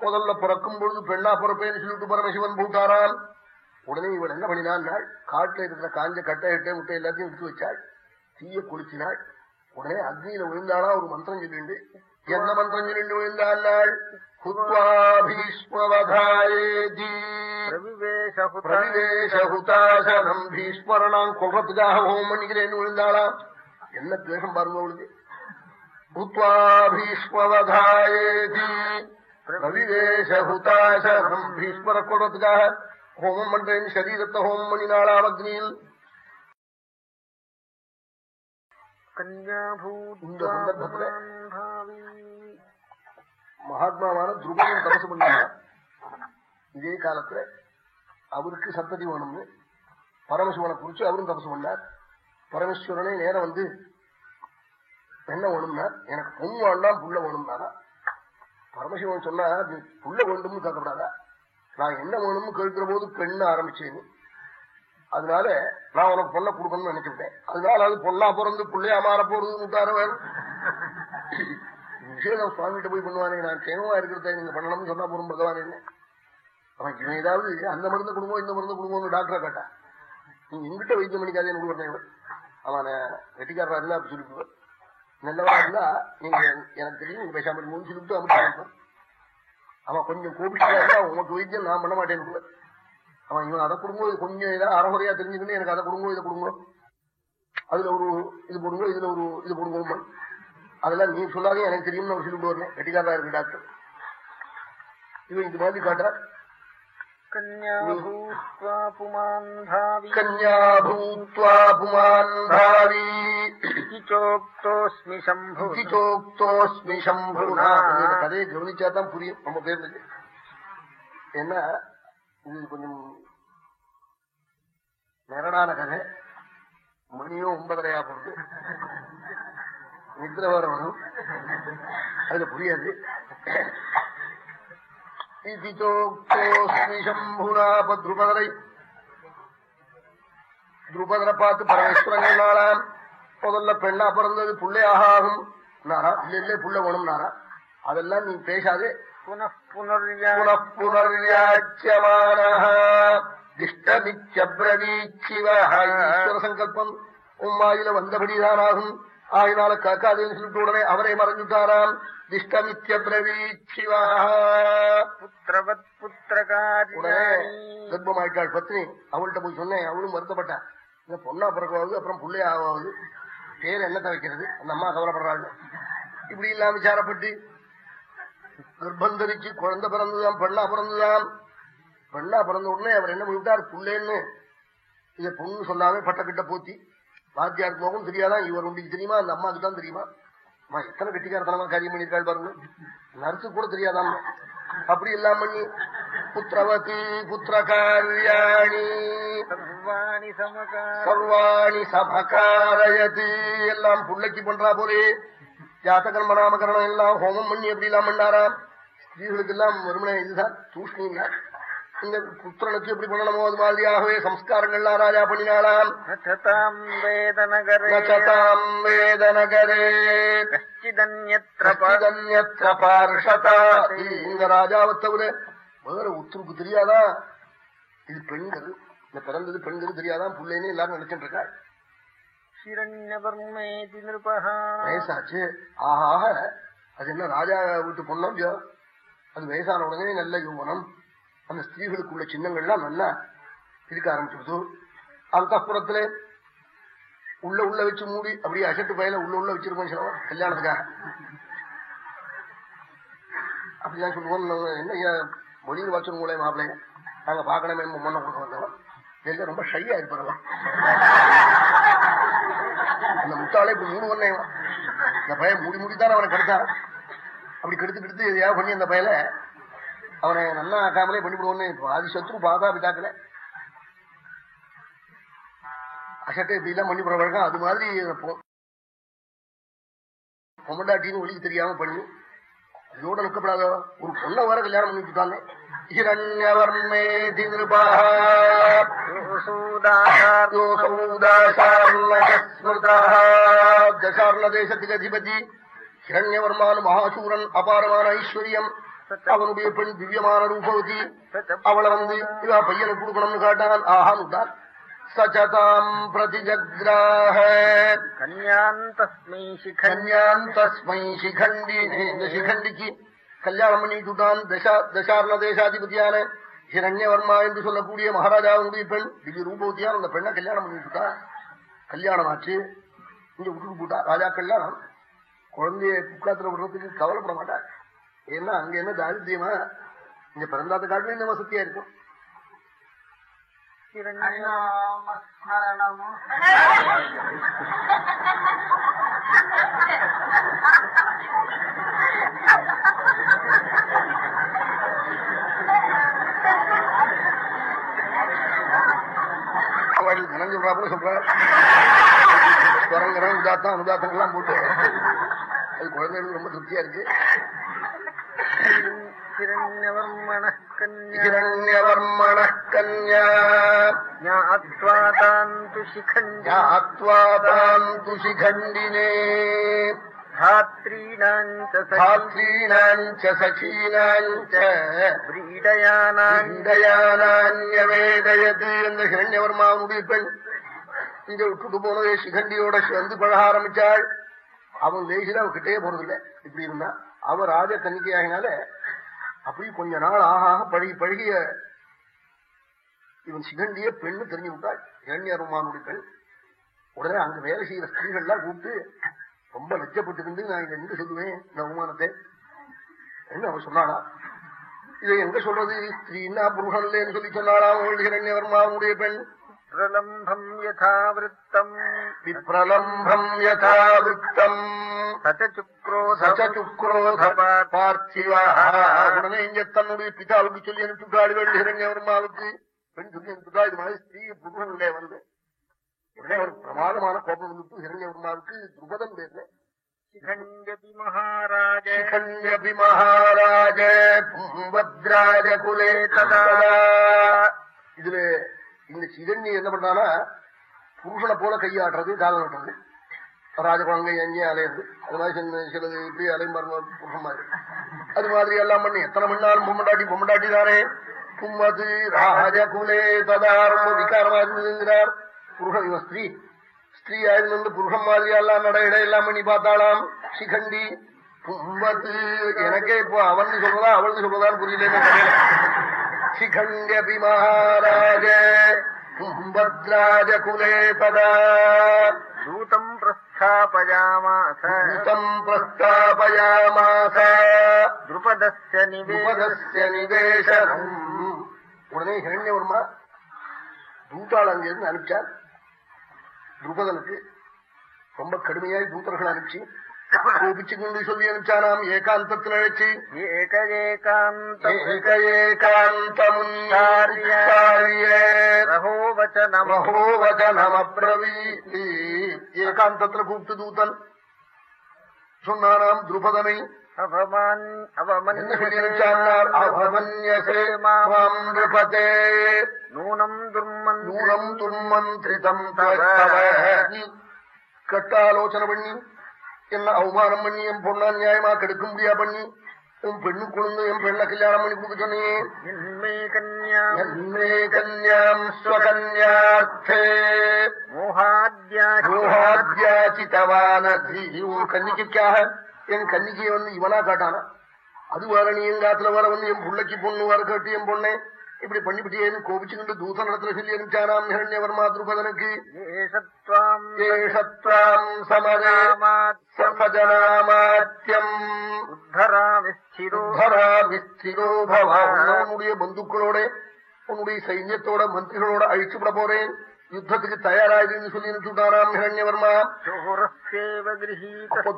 முதல்ல பிறக்கும் பொழுது பெண்ணா பிறப்பேன்னு சொல்லிட்டு பரமசிவன் போட்டாரான் உடனே இவன் என்ன பண்ணினான் காட்டுல இருக்கிற காஞ்ச கட்டை எட்டை முட்டை எல்லாத்தையும் எடுத்து வச்சாள் தீய குளிச்சினாள் உடனே அக்னியில விழுந்தாளா ஒரு மந்திரம் சொல்லிண்டு என்ன மந்திரம் சொல்லிண்டு விழுந்தாள் குத்வா பீஷ்மவதாயேதி प्रविवेशहुता பிரவிவேசகுதாசனம் பீஷ்மரணம் கொள்றதுக்காக ஹோமம் பண்ணிக்கிறேன்னு விழுந்தாளாம் என்ன துவேஷம் பாருங்க அவளுக்கு பூத்வா பீஷ்மவதாயேதி பிரவிவேசகுதாசனம் பீஷ்மர கொள்றதுக்காக ஹோமம் பண்றேன்னு சரீரத்தை ஹோமம் இந்த சந்தர்ப்பத்துல மகாத்மாவான துருபதன் தபசு பண்ணார் இதே காலத்துல அவருக்கு சந்ததி வேணும்னு பரமசிவனை குறிச்சு அவரும் தபசு பண்ணார். பரமேஸ்வரனே நேரம் வந்து என்ன வேணும்னா எனக்கு பொண்ணு வேண்டாம் புள்ள வேணும்னாரா? பரமசிவன் சொன்னா புள்ள வேண்டும்னு கேட்கப்படாதா நான் என்ன வேணும்னு கேட்கிற போது பெண்ணு ஆரம்பிச்சேன்னு. அதனால நான் உனக்கு பொண்ணை கொடுக்கணும்னு நினைச்சுட்டேன் அதனால அது பொண்ணா பிறந்து பிள்ளையா மாற போறது முட்டாரவன் விஷயம் சுவாமிகிட்ட போய் பண்ணுவானே நான் கேவமா இருக்கிறத நீங்க பண்ணணும்னு சொன்னா போறோம் பகவான். என்ன அவன் இவன் ஏதாவது அந்த மருந்து குடும்பம் இந்த மருந்து குடும்பம்னு டாக்டரை கேட்டா. நீ எங்கிட்ட வைத்தியம் பண்ணிக்காதே எனக்கு வரணும் அவனை வெட்டிக்காரா இருந்தா அப்படி சொல்லிட்டு நல்லவா இருந்தா நீங்க எனக்கு தெரியும் நீங்க பேசாமல் மூணு சொல்லிட்டு அமுச்சு அவன் கொஞ்சம் கோபிச்சா இருந்தா உனக்கு வைத்தியம் நான் பண்ண மாட்டேன்னு அவன் இவன் அதை கொடுங்கோ இது கொஞ்சம் இதா அறகுறையா தெரிஞ்சுக்கணும் எனக்கு அதை கொடுங்கோ இதை கொடுங்கோ. அதுல ஒரு இது போடுங்க இதுல ஒரு இது போடுங்க அதெல்லாம் நீ சொல்லாதே எனக்கு தெரியும் அவர் சொல்லிட்டு வரணும் கட்டிக்காரா இருக்கு டாக்டர். இவன் இது மாதிரி காட்டா புரியும் நம்ம பேர் என்ன இது கொஞ்சம் நேரடான கதை மணியும் ஒன்பதரையா போகுது. நித்திர வர வரும். அதுல புரியாது. திருபதரை திருபதரை துருபதரை துருபதரை பார்த்து பரமேஸ்வரன் நாளாம் முதல்ல பெண்ணா பிறந்தது புள்ளையாக ஆகும் நாரா இல்ல இல்ல புள்ள வேணும் நாரா. அதெல்லாம் நீ பேசாதே. புனப்புனர்யாச் புனப்புனர்யாச்சியமான திஷ்டமிச்சபிரதீச்சிவசங்கல்பம் உம்மாயில வந்தபடிதானாகும் ஆயினால காக்காதேன்னு சொல்லிட்டு உடனே அவரை மறைஞ்சுட்டாராம் கர்ப்பமாயிட்டாள் பத்னி அவள்கிட்ட போய் சொன்னேன் அவளும் வருத்தப்பட்டா இந்த பொண்ணா பிறக்காவது அப்புறம் பிள்ளையாவது பேர் என்ன வைக்கிறது அந்த அம்மா கவலைப்படுறாள் இப்படி இல்லாம விசாரப்பட்டு நிர்பந்தரிக்கு குழந்தை பிறந்துதான் பெண்ணா பிறந்ததாம். பெண்ணா பிறந்த உடனே அவர் என்ன பண்ணிவிட்டார் புள்ளேன்னு. இதை பொண்ணு சொல்லாமே பட்டக்கிட்ட போத்தி. பாத்தியார் போகும் தெரியாதான் இவர் உங்களுக்கு தெரியுமா? அந்த அம்மாவுக்கு தான் தெரியுமா? அம்மா எத்தனை கெட்டிக்காரத்தனமா காரியம் பண்ணியிருக்காள் பாருங்க. நர்ஸு கூட தெரியாதாம். அப்படி இல்லாம பண்ணி புத்திரவதி புத்திர காரியாணி சர்வாணி சபகாரயதி எல்லாம் புள்ளைக்கு பண்றா போலே. ஜாத்தகர்ம நாமகரணம் எல்லாம் ஹோமம் பண்ணி எப்படி எல்லாம் பண்ணாராம்? ஸ்திரீகளுக்கெல்லாம் வருமனை இதுதான் தூஷ்ணின்னா இந்த புத்திரனுக்கு எப்படி பண்ணணுமோ அது மாதிரியாகவே சம்ஸ்காரங்கள்லாம் ராஜா பண்ணினாலாம் இந்த ராஜாவை தவிர வேற ஒத்துருக்கு தெரியாதான் இது பெண்கள். இந்த பிறந்தது பெண்கள் தெரியாதான் பிள்ளைன்னு எல்லாரும் நினைச்சிட்டு இருக்கா வயசாச்சு. ஆஹா அது என்ன ராஜா வீட்டு பொண்ணோம் அது வயசான உடனே நல்ல யௌவனம் அந்த ஸ்திரீகளுக்கு உள்ள சின்னங்கள்லாம் நல்லா இருக்க ஆரம்பிச்சிருது. அந்தப்புறத்துல உள்ள உள்ள வச்சு மூடி அப்படியே அசட்டு பயில உள்ள உள்ள வச்சிருக்கோம் சில கல்யாணத்துக்காக. அப்படிதான் சொல்லுவோம். நாங்க என்ன ஐயா வச்சிருக்கோம் வச்சிருக்கோங்களே மாப்பிள்ளைய நாங்க பாக்கணுமே மண்ணை கொடுக்க வந்தோம். எல்லாம் ரொம்ப ஷையா இருப்பாங்க. அந்த முட்டாளே இப்படி மூணு பண்ணேன் இந்த பையன் மூடி மூடித்தான் அவனை கிடைச்சான் அப்படி கெடுத்து கெடுத்து எதையாவது பண்ணி அந்த பையல அவனை நல்லா ஆக்காமலே பண்ணிவிடுவோன்னு பாதி சத்ரு பாதா பிதாக்கல அசட்டை இப்படி எல்லாம் பண்ணி போற வழக்கம் அது மாதிரி பொம்மண்டாட்டின்னு ஒளிக்கு தெரியாம பண்ணி இதோட நிற்கப்படாதோ ஒரு பொண்ணை வர கல்யாணம் பண்ணி வச்சுட்டாங்க ஹிரண்யவர்மே திருபா தசார்ண தேசத்துக்கு அதிபதி. ஹிரண்யவர்மான மகாசூரன் அபாரமான ஐஸ்வர்யம் அவனுடைய பெண் திவ்யமான ரூபவதி அவளை வந்து இதா பையனை கொடுக்கணும்னு காட்டான் ஆஹான் விட்டான் சச்சதாம் பிரதிஜகிராக கன்யாந்தஸ்மை கன்யாந்தஸ்மை சிகண்டி இந்த சிகண்டிக்கு கல்யாணம் பண்ணிட்டு விட்டான் தசா தசாரண தேசாதிபதியான ஹிரண்யவர்மா என்று சொல்லக்கூடிய மகாராஜாவுடைய பெண் திவ்ய ரூபவதியான அந்த பெண்ணை கல்யாணம் பண்ணிட்டு கல்யாணம் ஆச்சு. இங்க விட்டுட்டு போட்டா. ராஜாக்கள்லாம் குழந்தைய குக்காத்துல விடுறதுக்கு கவலைப்பட மாட்டா ஏன்னா அங்க என்ன தாரித்தியமா? இங்க பிறந்தாத காட்டிலும் நம்ம சத்தியா இருக்கும். அவள் நினைஞ்சு சொல்றா சொல்ற உதாத்தம் உதாத்தங்கள்லாம் போட்டு அது குழந்தைகளுக்கு ரொம்ப திருப்தியா இருக்கு हिरण्यवर्मणः कन्या हिरण्यवर्मणः कन्या ज्ञात्वा ताम् तु शिखण्ड्या ज्ञात्वा ताम् तु शिखण्डिने धात्रीणाम् च धात्रीणाम् च सखीनाम् च व्रीडयानाम् இந்தயானான்யவேதயது என்ற ஹிரண்யவர்மாவுடைய பெண் இங்க விட்டுட்டு போனதே சிகண்டியோட சேர்ந்து பழக ஆரம்பிச்சாள் அவன் லேசில அவன் கிட்டே போறதில்லை. இப்படி இருந்தா அவன் ராஜ கன்னிகையாகினால அப்படி கொஞ்ச நாள் ஆக ஆக பழகி பழகிய இவன் சிகண்டிய பெண்ணு தெரிஞ்சு விட்டாள். இரண்யருமானுடைய பெண். உடனே அங்க வேலை செய்யற ஸ்திரீகள்லாம் கூப்பிட்டு ரொம்ப லட்சப்பட்டுக்கிண்டு நான் இதை எங்க சொல்லுவேன்? இந்த அவமானத்தை? என்ன அவன் சொன்னாளா? இதை எங்க சொல்றது? ஸ்திரீன்னா புருஷன்லேன்னு சொல்லி சொன்னாளா? அவள் இரண்யவர்மாவுடைய பெண். பிரலம்பம் யதாவிருத்தம் விப்ரலம்பம் யதாவிருத்தம் சச்சுக்ரோத சச்சுக்ரோத பார்த்திவா உடனே இங்க தன்னுடைய பிதாவுக்கு சொல்லி அனுப்பிட்டாள் ஹிரண்யவர்மாவுக்கு பெண் சொல்லி அனுப்பிட்டா இது மாதிரி ஸ்திரீ புருஷனுடைய வந்து உடனே ஒரு பிரமாதமான கோபம் வந்துட்டு ஹிரண்யவர்மாவுக்கு துருபதம் பேர்ல। மகாராஜ மகாராஜ குலே ததா இந்த என்ன பண்ணானா புருஷனை போல கையாடுறது காலம் நட்டுறது ராஜகுழந்தை அங்கே அலையிறது அதனால சின்ன சிலது இப்படி அலையும் பாருங்க புருஷன் மாதிரி. அது மாதிரி எல்லாம் பண்ணி எத்தனை மண்ணாலும் பொம்மண்டாட்டி பொம்மண்டாட்டி தானே பும்மது ராஜகுலே ததா விகாரமா இருந்ததுங்கிறார் புருஷன் இவன் ஸ்திரீ. ஸ்திரீ ஆயிருந்து புருஷன் மாதிரி எல்லாம் நட இட எல்லாம் பண்ணி பார்த்தாளாம். சிகண்டி பும்மது எனக்கே இப்போ அவன் சொல்றதா அவளுக்கு சொல்றதான்னு புரியல சிகண்டி மகாராஜ பும்பத்ராஜ குலே ததா தூதம் பிரஸ்தாபயாமாச தம் பிரஸ்தாபயாமாச द्रुपदस्य உபதஸ்ய निवेदस्य நிவேசனம் உடனே ஹிரண்யவர்மா தூத்தாள் அங்கிருந்து அனுப்பிச்சார் துருபதனுக்கு ரொம்ப கடுமையாய் தூத்தர்கள் அனுப்பிச்சு கூப்பிச்சுக்கொண்டு சொல்லி அனுப்பிச்சானாம் ஏகாந்தத்தில் அழைச்சி ஏக ஏகாந்தமுன்னாரியமப்ரவீ ஏகாந்தத்தில் கூப்பிட்டு தூத்தன் சொன்னானாம் துருபதனை அவமன் அவமன் அவமன்யசேமாம்பதே நூனம் துர்மன் நூனம் துர்மந்திரிதம் கட்டாலோசனை பண்ணி என்ன அவமானம் பண்ணி என் பொண்ணா நியாயமா கெடுக்க முடியா பண்ணி? உன் பெண்ணு குழந்தை என் பெண்ணை கல்யாணம் பண்ணி கொடுக்க சொன்னியே என்மே கன்யா என்மே கன்யாம் ஸ்வகன்யார்த்தே மோகாத்யாதி யோகாத்யாச்சிதவானதி உன் கன்னிக்காக என் கன்னிகையை வந்து இவனா காட்டானா? அது வர நீ எங்காத்துல வர வந்து என் புள்ளைக்கு பொண்ணு வர கட்டி என் பொண்ணை? இப்படி பண்ணிவிட்டேன்னு கோபிச்சுக்கிட்டு தூத நடத்துல சொல்லி அனுப்பிச்சானாம் ஹிரண்யவர்மா திருபதனுக்கு உன்னுடைய பந்துக்களோட உன்னுடைய சைன்யத்தோட மந்திரிகளோட அழிச்சுவிட போறேன். யுத்தத்துக்கு தயாராயிருன்னு சொல்லி அனுப்பிச்சுட்டாராம் ஹிரண்யவர்மா.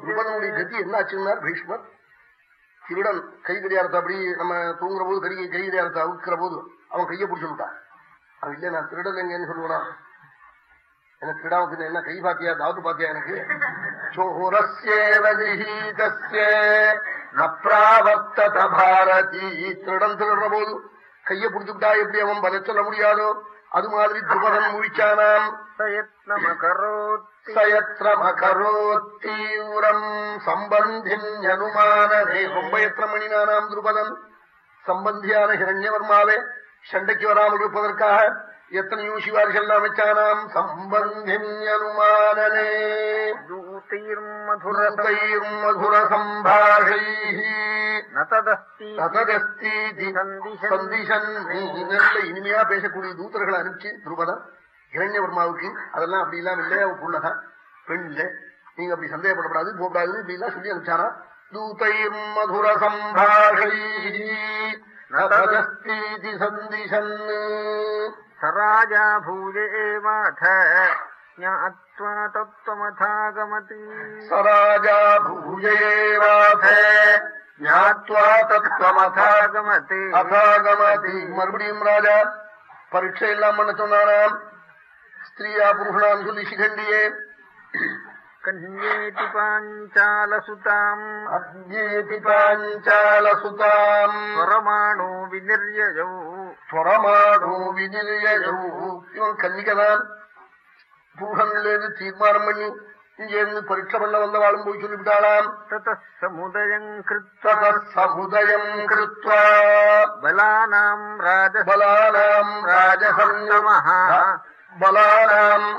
துருபதனுடைய கதி என்ன ஆச்சுன்னார் பீஷ்மர்? திருடன் கை கடியாரத்தை அப்படி நம்ம தூங்குற போது கை கை கடியாரத்தை அவுக்கிற போது அவன் கையை பிடிச்சு விட்டான். அவன் இல்ல நான் திருடன் எங்கன்னு சொல்லுவானா? எனக்கு கிடாவுக்கு என்ன கை பாத்தியா தாத்து பாத்தியா எனக்கு? சோரஸ்யேவ பாரதி. திருடன் திருடுற போது கையை பிடிச்சுக்கிட்டா எப்படி அவன் பல சொல்ல முடியாதோ? அது மாதிரி துபதன் முழிச்சானாம் பிரயத்னமகரோத்தி சயத்ரமகரோத்தீவிரம் சம்பந்தியனுமானதே ரொம்ப எத்தனை மணினானாம் திருபதன் சம்பந்தியான ஹிரண்யவர்மாவே சண்டைக்கு வராமல் இருப்பதற்காக எத்தனையோ சிவாரிகள் அமைச்சானாம் சம்பந்தியனுமானனே தூதைர்மதுர மதுர சம்பாஷை நததஸ்தி ததஸ்தீதி சந்திஷன் இனிமையா பேசக்கூடிய தூதர்களை அனுப்பிச்சு திருபதன் இரண்யவர்மாவுக்கு அதெல்லாம் அப்படி எல்லாம் இல்லை அவ புள்ளதான் பெண் இல்லை. நீங்க அப்படி சந்தேகப்படப்படாது போகக்கூடாது இப்படி எல்லாம் சொல்லி அனுப்பிச்சானா தூதைர் மதுர சம்பாஷை நதஸ்தீதி சந்திஷன். சராஜா பூஜேவாத தத்துவமதாகமதி சராஜா பூஜேவாத ஞாத்வா தத்வமதா ஆகமதி அதாகமதி. மறுபடியும் ராஜா பரீட்சை எல்லாம் பண்ண சொன்னாராம். ஸ்திரீயா புருஷனான்னு சொல்லி சிகண்டியே. கன்யேதி பாஞ்சாலசுதாம் அத்யேதி பாஞ்சாலசுதாம் ஸ்வரமாணோ விநிர்யஜௌ ஸ்வரமாடோ விஜயஜௌ இவன் கன்னிகதான் புருஷன்லேருந்து தீர்மானம் பண்ணி இங்கேருந்து பரீட்சை பண்ண வந்தவாளும் போய் சொல்லிவிட்டாளாம். சமுதயம் சமுதயம் பலானாம் ராஜ பலானாம் பலானாம்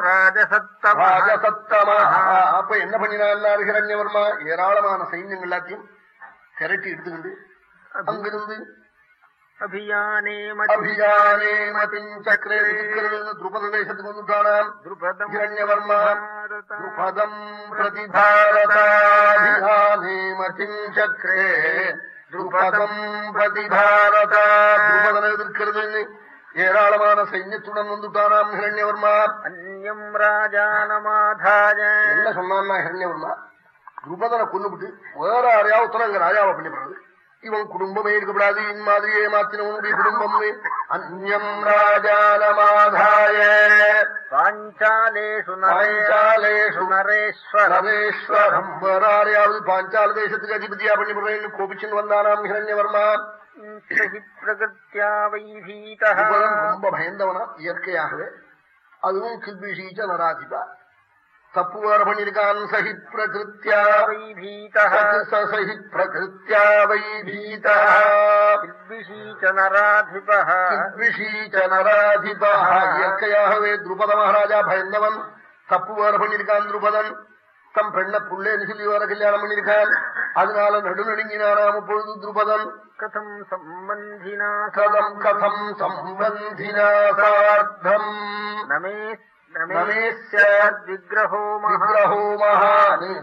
ராஜசத்தம ராஜசத்தமஹ. அப்ப என்ன பண்ணினார் ஹிரண்யவர்மா ஏராளமான சைன்யங்கள் எல்லாத்தையும் திரட்டி எடுத்துக்கிண்டு அங்கிருந்து அபியானே மதி அபியானே மதிஞ்சக்ரே துருபத தேசத்துக்கு வந்துட்டானாம். துருபதம் ஹிரண்யவர்மா துருபதம் பிரதிபாரதாபியானே மதிஞ்சக்ரே துருபதம் பிரதிபாரதா துருபதனை எதிர்க்கிறது ஏராளமான சைன்யத்துடன் வந்துட்டானாம் ஹிரண்யவர்மா. அந்யம் ராஜானமாதாய. என்ன சொன்னான்னா ஹிரண்யவர்மா? துருபதனை கொண்டுபிட்டு வேற யாரையாவது அங்க ராஜாவை பண்ணிப்படுறது இவன் குடும்பமே இருக்கக்கூடாது இன் மாதிரியே மாத்தினவனுடைய குடும்பம் அந்யம் ராஜானமாதாய. பாஞ்சாலேஷு பாஞ்சாலேஷு நரேஸ்வர நரேஸ்வரம். வேறாரையாவது பாஞ்சால தேசத்துக்கு அதிபதியா பண்ணிவிடுறேன்னு கோபிச்சுன்னு வந்தானாம் ஹிரண்யவர்மா. ரொம்ப பயந்தவனா இயற்கையாகவே. அதுவும் கில்பிஷீச்ச நராதிபா. தப்பு வேற பண்ணிருக்கான் சஹி பிரகிருத்தியா சஹி பிரகிருத்தியா இயற்கையாகவே துருபத மகாராஜா பயந்தவன். தப்பு வேற பண்ணிருக்கான் துருபதன். தம் பெண்ண புள்ளேன்னு சொல்லி வேற கல்யாணம் பண்ணிருக்கான் அதனால நடுநடுங்கினாராம் பொழுது துருபதன்? கதம் சம்பந்தினா கதம் கதம் சம்பந்தினா சார்த்தம். நமே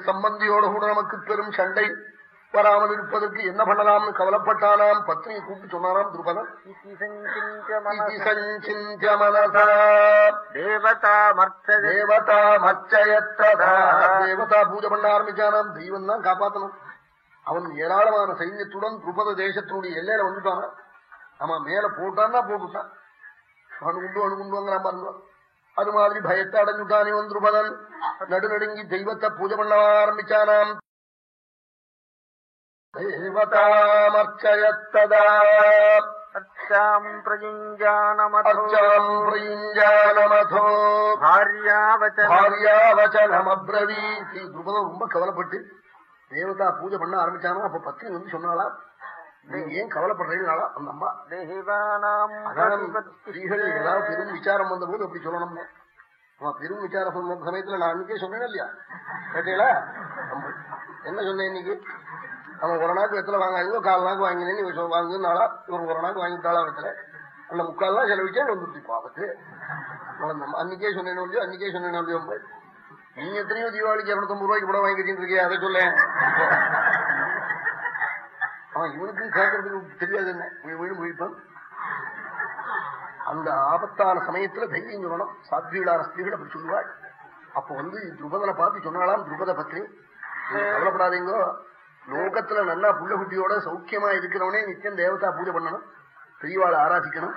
சம்பந்தியோடு கூட நமக்கு பெரும் சண்டை. வராமல் இருப்பதற்கு என்ன பண்ணலாம்னு கவலைப்பட்டானாம். பத்னியை கூப்பிட்டு சொன்னாராம் துருபதன். தேவதா பூஜை பண்ண ஆரம்பிச்சானாம். தெய்வம் தான் காப்பாத்தணும். அவன் ஏராளமான சைன்யத்துடன் துருபத தேசத்தினுடைய எல்லையில வந்துட்டானா. ஆமா மேல போட்டான்னா போட்டுட்டான். அணுகுண்டு அணுகுண்டுங்கிறான் பாருங்க. அது மாதிரி பயத்தை அடைஞ்சுட்டானே வந்து துருபதன். நடுநடுங்கி தெய்வத்தை பூஜை பண்ண ஆரம்பிச்சானாம். அர்ச்சாம் பிரயுஞ்சானமதோ அர்ச்சாம் பிரயுஞ்சானமதோ பாரியாவச்சன பாரியாவச்சனமப்ரவீதி துருபதம் ரொம்ப கவலைப்பட்டு தேவதா பூஜை பண்ண ஆரம்பிச்சானா அப்ப பத்னி வந்து சொன்னாலாம் நீங்க ஏன் கவலைப்படுறீங்களாளா அந்த அம்மா. ஸ்திரீகள் ஏதாவது பெரும் விசாரம் வந்த போது அப்படி சொல்லணும் அவன் பெரும் விசாரம் சொன்ன சமயத்துல நான் அன்னைக்கே சொன்னேன் இல்லையா? கேட்டீங்களா. என்ன சொன்னேன் இன்னைக்கு? அவன் ஒரு நாக்கு வெத்தலை வாங்காதீங்க கால் நாக்கு வாங்கினேன்னு இவன் வாங்குனாலா இவர் ஒரு நாக்கு வாங்கிட்டாளா வெத்தலை அந்த முக்கால் தான் செலவிச்சா வந்துட்டு பாவத்து அவன் அன்னைக்கே சொன்னேன் இல்லையோ அன்னைக்கே சொன்னேன் இல்லையோ நீ எத்தனையோ தீபாவளிக்கு இருநூத்தம்பது ரூபாய்க்கு படம் வாங்கிட்டு இருக்கியா அதை சொல்ல. அவன் இவனுக்கும் கேட்கறதுக்கு தெரியாது என்ன? வீடு முழிப்பான் அந்த ஆபத்தான சமயத்துல தைரியம் சொல்லணும். சாத்வீடான ஸ்திரீகள் அப்படி சொல்லுவாள். அப்போ வந்து துருபதனை பார்த்து சொன்னாலாம் துருபத பத்னி. கவலைப்படாதீங்க. லோகத்துல நல்லா புள்ள குட்டியோட சௌக்கியமா இருக்கிறவனே நித்தியம் தேவதா பூஜை பண்ணணும். பெரியவாளை ஆராதிக்கணும்.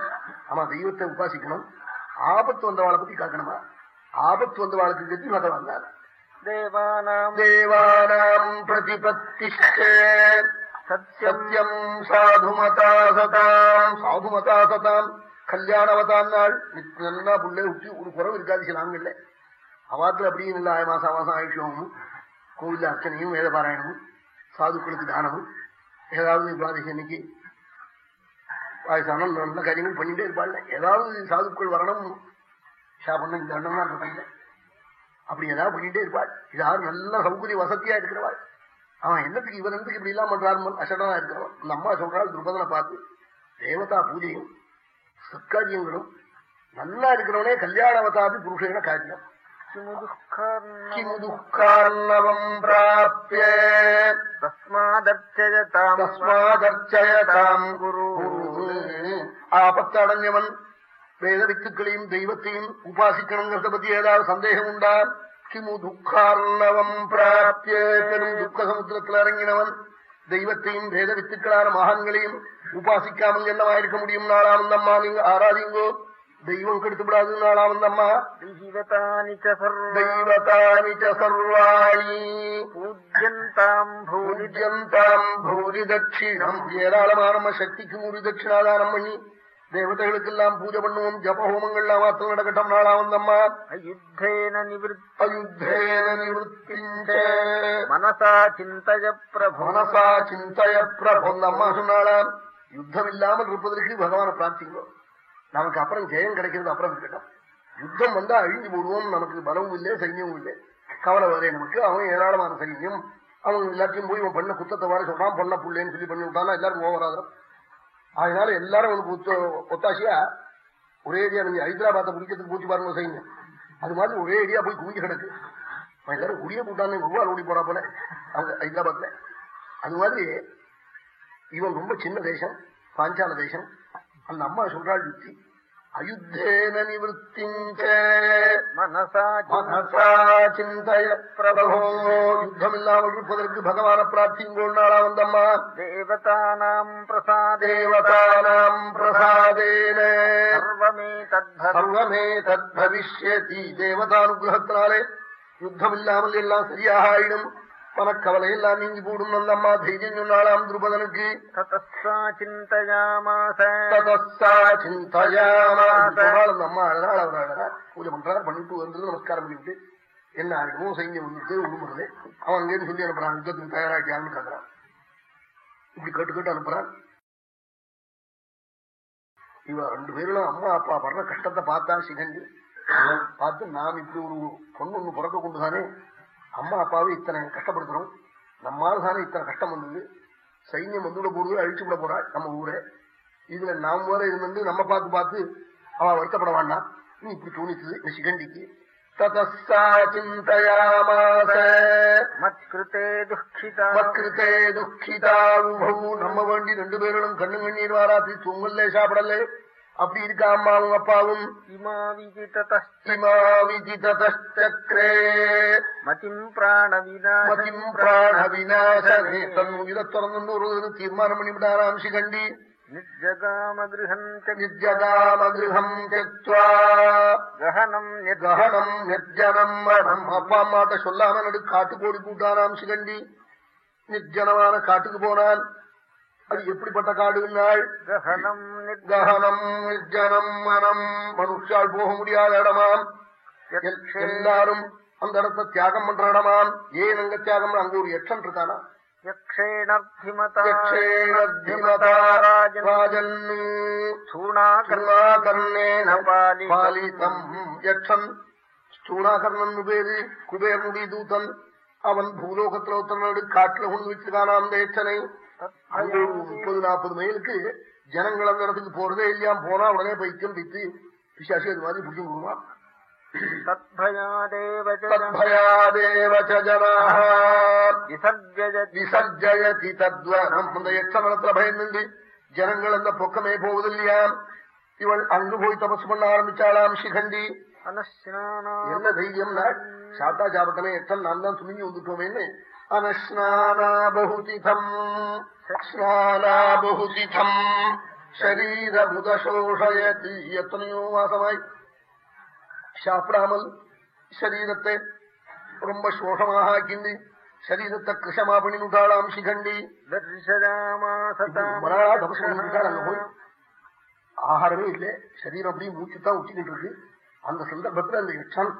ஆமா தெய்வத்தை உபாசிக்கணும். ஆபத்து வந்தவாளை பத்தி காக்கணுமா? ஆபத்து வந்தவாளுக்கு கத்தி மத வந்தார் தேவானாம் சத்யம் சத்யம் சாதுமதா சதாம் சாதுமதா சதாம் கல்யாணவதான் நாள் நல்லா புள்ளை விட்டு ஒரு குறவு இருக்காது சில ஆண்கள்ல. அவாத்துல அப்படியும் இல்லை. ஆய மாசம் மாசம் ஆயுஷமும் கோவில்ல அர்ச்சனையும் வேத பாராயணமும் சாதுக்களுக்கு தானமும் ஏதாவது துவாதசி இன்னைக்கு வயசான நல்ல காரியங்கள் பண்ணிட்டே இருப்பாள். ஏதாவது சாதுக்கள் வரணும் சாப்பிடணும் இந்த அண்ணன் தான் இருப்பாங்க. அப்படி ஏதாவது பண்ணிட்டே இருப்பாள். யாரும் நல்ல சௌகரிய வசதியா இருக்கிறவாள். அவன் என்னத்துக்கு இவன் என்னத்துக்கு இப்படி இல்லாம பண்றாரு அசடனா இருக்கிறவன். அந்த அம்மா சொல்றாள் துருபதனை பார்த்து தேவதா பூஜையும் சத்காரியங்களும் நல்லா இருக்கிறவனே கல்யாணவதாபி புருஷன காரியம் கிமு துக்கார்ணவம் பிராப்பிய தஸ்மாதர்ச்சயதாம் தஸ்மாதர்ச்சயதாம் குரு ஆபத்தடைஞ்சவன் வேத வித்துக்களையும் தெய்வத்தையும் உபாசிக்கணுங்கிறத பத்தி ஏதாவது சந்தேகம் உண்டா கிமு துக்கார்ணவம் பிராப்பிய பெரும் துக்க சமுத்திரத்தில் இறங்கினவன் தெய்வத்தையும் வேத வித்துக்களான மகான்களையும் உபாசிக்காமல் என்னவாயிருக்க முடியும் நாளாம் நீங்க ஆராதிங்கோ தெய்வம் கெடுத்து விடாது நாளாம் அம்மா தெய்வதானி ச சர்வாணி பூஜ்யந்தாம் பூஜ்யந்தாம் பூரி தட்சிணம் ஏராளமான நம்ம சக்திக்கு ஒரு தட்சிணாதானம் பண்ணி தேவதைகளுக்கெல்லாம் பூஜை பண்ணுவோம் ஜப ஹோமங்கள்லாம் மாத்திரம் நடக்கட்டும் நாளாம் வந்தம்மா அயுத்தேன நிவൃத்தி அயுத்தேன நிவృத்திஞ்ச மனசா சிந்தய பிரபு மனசா சிந்தய பிரபு அந்த அம்மா சொன்னாலாம் யுத்தம் இல்லாமல் இருப்பதற்கு பகவானை பிரார்த்திக்கிறோம் நமக்கு அப்புறம் ஜெயம் கிடைக்கிறது அப்புறம் இருக்கட்டும் யுத்தம் வந்தா அழிஞ்சு போடுவோம் நமக்கு பலமும் இல்லை சைன்யமும் இல்லை. கவலை வரே நமக்கு அவன் ஏராளமான சைன்யம். அவன் எல்லாத்தையும் போய் இவன் பண்ண குத்தத்தை வர சொல்றான் பொண்ண புள்ளேன்னு சொல்லி பண்ணி விட்டானா எல்லாரும் ஓவராதம் அதனால எல்லாரும் அவனுக்கு ஒத்த- ஒத்தாசையா ஒரே ஏரியா நீங்க ஹைதராபாத்தை பிடிக்கிறதுக்கு பூச்சி பாருங்க சைன்யம். அது மாதிரி ஒரே ஏரியா போய் குவிஞ்சு கிடக்கு. அவன் எல்லாரும் குடிய கூட்டான்னு ஒவ்வாறு ஓடி போறா போல அவங்க ஹைதராபாத்ல. அது மாதிரி இவன் ரொம்ப சின்ன தேசம் பாஞ்சால தேசம். அந்த அம்மா சொல்றாள் யுக்தி அயுத்தேன நிவൃத்திங்க மனசா மனசா சிந்தய பிரபோ யுத்தம் இல்லாமல் இருப்பதற்கு பகவான பிரார்த்திங்கோள்னாளா வந்தம்மா. தேவதானாம் பிரசாதே தேவதானாம் பிரசாதேன. சர்வமே தத்பவ சர்வமே தத் பவிஷ்யதி தேவதானுகிரகத்தினாலே யுத்தம் இல்லாமல் எல்லாம் சரியாக ஆயிடும் மனக்கவலை எல்லாம் நீங்கி போடும் அந்த அம்மா தைரியம் சொன்னாளாம் துருபதனுக்கு. அம்மா அழகாள் அவர் அழகா பூஜை பண்றார் பண்ணிட்டு வந்து நமஸ்காரம் பண்ணிவிட்டு என்ன ஆயிடுமோ சைன்யம் வந்துட்டு உடுமுறது அவன் அங்கேருந்து சொல்லி அனுப்புறான் யுத்தத்துக்கு தயாராகியான்னு கேட்கறான் இப்படி கேட்டு கேட்டு அனுப்புறான். இவ ரெண்டு பேரும் அம்மா அப்பா படுற கஷ்டத்தை பார்த்தா சிகண்டி பார்த்து நாம் இப்படி ஒரு பொண்ணு ஒண்ணு பிறக்க கொண்டுதானே அம்மா அப்பாவை இத்தனை கஷ்டப்படுத்துறோம். நம்மால் தானே இத்தனை கஷ்டம் வந்தது. சைன்யம் வந்துவிட போறது அழிச்சு விட போறா நம்ம ஊரை. இதுல நாம் வேற இருந்து நம்ம பார்த்து பார்த்து அவ வருத்தப்பட வேண்டாம். நீ இப்படி தோணிச்சது இந்த சிகண்டிக்கு. நம்ம வேண்டி ரெண்டு பேரும் கண்ணு கண்ணீர் வாராத்தி தூங்கல்ல சாப்பிடல அப்படி இருக்கா அம்மாவும் அப்பாவும் இமா விதிததஸ்த இமா விதிததச்சக்ரே மதிம் பிராண விநாசனே தன் உயிரை திறந்து ஒரு தீர்மானம் பண்ணிவிட்டாராம் சிகண்டி அப்பா அம்மாட்ட சொல்லாம நடு காட்டு கோடி கூட்டானாம் சிகண்டி. நிர்ஜனமான காட்டுக்கு போனான் அது எப்படிப்பட்ட காடுனாள் கஹனம் கஹனம் நிர்ஜனம் மனம். மனுஷால் போக முடியாத இடமாம். எல்- எல்லாரும் அந்த இடத்தை தியாகம் பண்ற இடமாம். ஏன் அங்க தியாகம்? அங்க ஒரு யட்சன் இருக்கானா? யக்ஷன் ஸ்தூணாகர்ணன் பேரு குபேரனுடைய தூதன். அவன் பூலோகத்துல ஒருத்தனோடு காட்டுல கொண்டு வச்சிருக்கானாம் அந்த யட்சனை அங்க ஒரு முப்பது நாற்பது மைலுக்கு ஜனங்கள் அந்த இடத்துக்கு போறதே இல்லையா? போனா உடனே பைத்தியம் பித்து பிசாசி அது மாதிரி பிடிக்கும் ஜனாः விசர்ஜயதி தத்வனம் அந்த யட்சணத்துல பயந்துண்டு ஜனங்கள் அந்த பொக்கமே போவதில்லையாம் இவள் அங்கு போய் தபசு பண்ண ஆரம்பிச்சாளாம் சிகண்டி என்ன தைரியம்னா சாப்பிட்டா சாப்பிட்டனே எத்தனை நான் தான் துணிஞ்சு வந்துட்டோமேன்னு அனஸ்நானா பகுதிதம் ஸ்நானா பகுதிதம் சரீர முதசோஷயதி எத்தனையோ மாசமாய் சாப்பிடாமல் சரீரத்தை ரொம்ப சோஷமாக ஆக்கிண்டு சரீரத்தை கிருஷமா பண்ணிவிட்டாளாம் சிகண்டி ஆகாரமே இல்லை சரீரம் அப்படியே மூச்சுத்தான் உச்சிக்கிட்டு இருக்கு அந்த சந்தர்ப்பத்தில் அந்த யட்சன்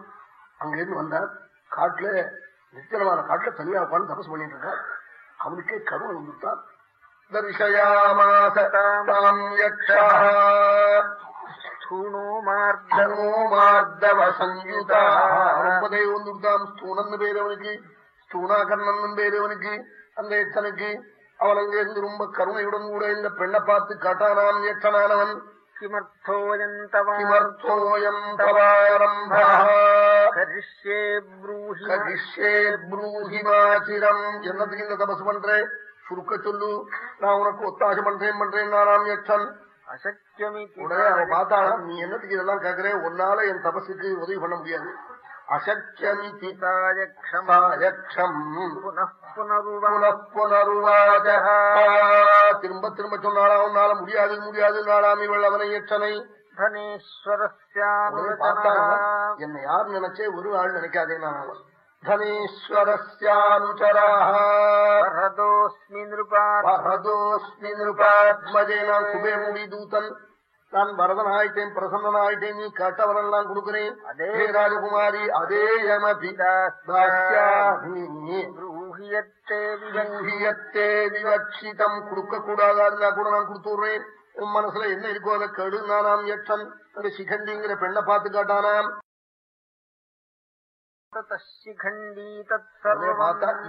அங்கிருந்து வந்தார் காட்டுல நிச்சயமான காட்டுல தனியா உட்கார்ந்து தபசு பண்ணிட்டு இருக்கார் அவனுக்கே கருணை வந்துட்டான் தரிசயாமாசதாம் யக்ஷா. ஸ்தூணோ மார்த தனோமார்தவ சஞ்யுதா ரொம்ப தெய்வம் வந்துட்டான் ஸ்தூணன்னு பேரு அவனுக்கு. ஸ்தூணாகர்ணன் பேரு அவனுக்கு. அந்த யட்சனுக்கு அவன் அங்க இருந்து ரொம்ப கருணையுடன் கூட இந்த பெண்ணை பார்த்து காட்டானாம் யட்சனானவன் கிமர்த்தோயம் தவா கிமர்த்தோயம் தவாரம்பः கரிஷ்யே ப்ரூஹி கரிஷ்யே ப்ரூஹிமாச்சிரம் என்னத்துக்கு இந்த தபசு பண்றேன் சுருக்க சொல்லு. நான் உனக்கு ஒத்தாசம் பண்றேன் பண்றேன் நானாம் யட்சன் அசக்கியமிதி உடனே அவன் பார்த்தாளாம் நீ என்னத்துக்கு இதெல்லாம் கேட்கிறே உன்னால என் தபசுக்கு உதவி பண்ண முடியாது. திரும்ப திரும்ப சொன்னாலாம் உன்னால முடியாது முடியாது நாளாம் இவள் அவனை தனேஸ்வரஸ்யானுரதனः என்னை யார் நினைச்சே ஒரு ஆள் நினைக்காதே நான் அவன். தனேஸ்வரஸ்யானுச்சராः வரதோஸ்மி நிருபாத் வரதோஸ்மி நிருபாத்மஜே நான் குபேரனுடைய தூதன். நான் வரதனாயிட்டேன் பிரசன்னனாயிட்டேன் நீ கேட்டவரெல்லாம் கொடுக்கிறேன். அதே ராஜகுமாரி அதே யமபி தாஸ்யாமி. ப்ரூஹியத்தே விவங்கியத்தே விவக்ஷிதம் கொடுக்க கூடாதா இருந்தா கூட நான் கொடுத்துடுறேன் உன் மனசுல என்ன இருக்கோ அதை கெடு. நானாம் யட்சன் அந்த சிகண்டிங்கிற பெண்ணை பார்த்து காட்டானாம்.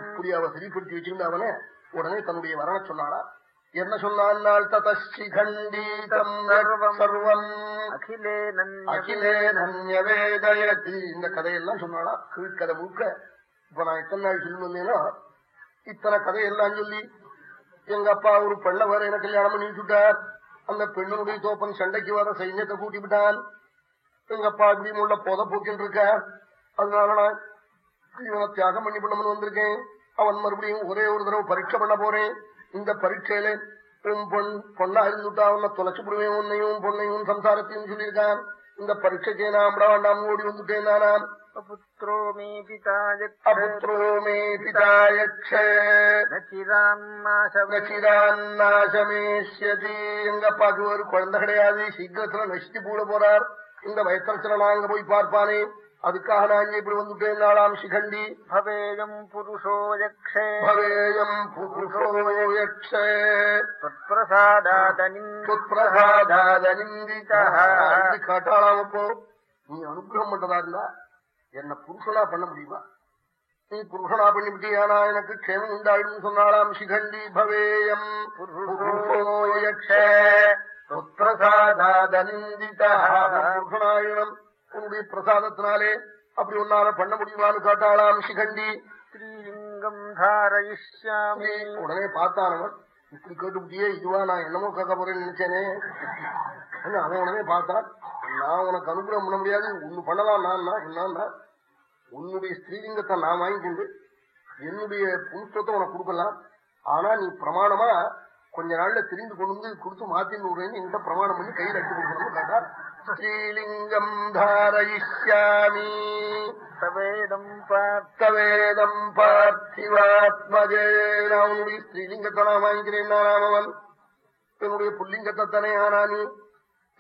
இப்படி அவ சரிப்படுத்தி வச்சிருந்த அவனை உடனே தன்னுடைய வரண சொன்னாளா? என்ன சொன்னால் ததசிகண்டீதம் சர்வம் அகிலே அகிலே நன்யவேதயதி இந்த கதையெல்லாம் சொன்னாளா? கீழ்கதை முழுக்க. இப்ப நான் எத்தனை நாள் சொல்லி வந்தேனோ இத்தனை கதையெல்லாம் சொல்லி எங்க அப்பா ஒரு பெண்ணை வேற என்ன கல்யாணம் பண்ணி விட்டுட்டார். அந்த பெண்ணுடைய தோப்பன் சண்டைக்கு வர சைன்யத்தை கூட்டி விட்டான். எங்க அப்பா இப்படி உள்ள போத போக்கின்னு இருக்க அதனால நான் இவனை தியாகம் பண்ணி பண்ணணும்னு வந்திருக்கேன். அவன் மறுபடியும் ஒரே ஒரு தடவை பரீட்சை பண்ண போறேன். இந்த பரீட்சையில உன் பொன் பொண்ணா இருந்துட்டா அவனை தொலைச்சு விடுவேன் உன்னையும் பொண்ணையும் சம்சாரத்தையும் சொல்லியிருக்கான் இந்த பரீட்சைக்கு நான் விட வேண்டாம் ஓடி வந்துட்டேன் நானாம் அபுத்ரோ மே பிதாயக்ஷே நாசமேஷ்யதி எங்க அப்பாக்கு ஒரு குழந்தை கிடையாது சீக்கிரத்துல நசிச்சு போட போறார் இந்த வயத்தரத்துல நான் அங்க போய் பார்ப்பானே அதுக்காக நான் இப்படி வந்துட்டேன் நாளாம் சிகண்டி பவேயம் புருஷோ யக்ஷே. பவேயம் புருஷோ யக்ஷே. காட்டாளாம் அப்போ நீ அனுகிரகம் பண்றதா இருந்தா என்ன புருஷனா பண்ண முடியுமா? நீ புருஷனா பண்ணிவிட்டியானா எனக்கு க்ஷேமம் உண்டாயிடும் சொன்னாலாம் சிகண்டி பவேயம் புருஷோ யக்ஷே. புத்திரசாதாதனிந்திதா புருஷனாயினம் உன்னுடைய பிரசாதத்தினாலே அப்படி உன்னால பண்ண முடியுமான்னு காட்டாளாம் சிகண்டி ஸ்ரீலிங்கம் தாரயிஷ்யாமி. உடனே பார்த்தானவன் இப்படி கேட்டுவிட்டியே இதுவா நான் என்னமோ கேட்க போறேன்னு நினைச்சேனே. அவன் உடனே பார்த்தான் நான் உனக்கு அனுகிரகம் பண்ண முடியாது ஒண்ணு பண்ணலாம் நான் என்னன்னா உன்னுடைய ஸ்ரீலிங்கத்தை நான் வாங்கிக்கொண்டு என்னுடைய புருஷத்தை உனக்கு கொடுக்கலாம். ஆனா நீ பிரமாணமா கொஞ்ச நாள்ல திரும்பி கொண்டு கொடுத்து மாத்தின்னு என்கிட்ட பிரமாணம் பண்ணி கையில் அடிச்சு கொடுக்கணும்னு கேட்டா ஸ்ரீலிங்கம் தாரயிஷ்யாமி. சவேதம் பார்த்த வேதம் பார்த்திவாத்மஜே. நான் உன்னுடைய ஸ்ரீலிங்கத்தை நான் வாங்கிக்கிறேன் நாராமவன். என்னுடைய புல்லிங்கத்தை தானே ஆனா நீ?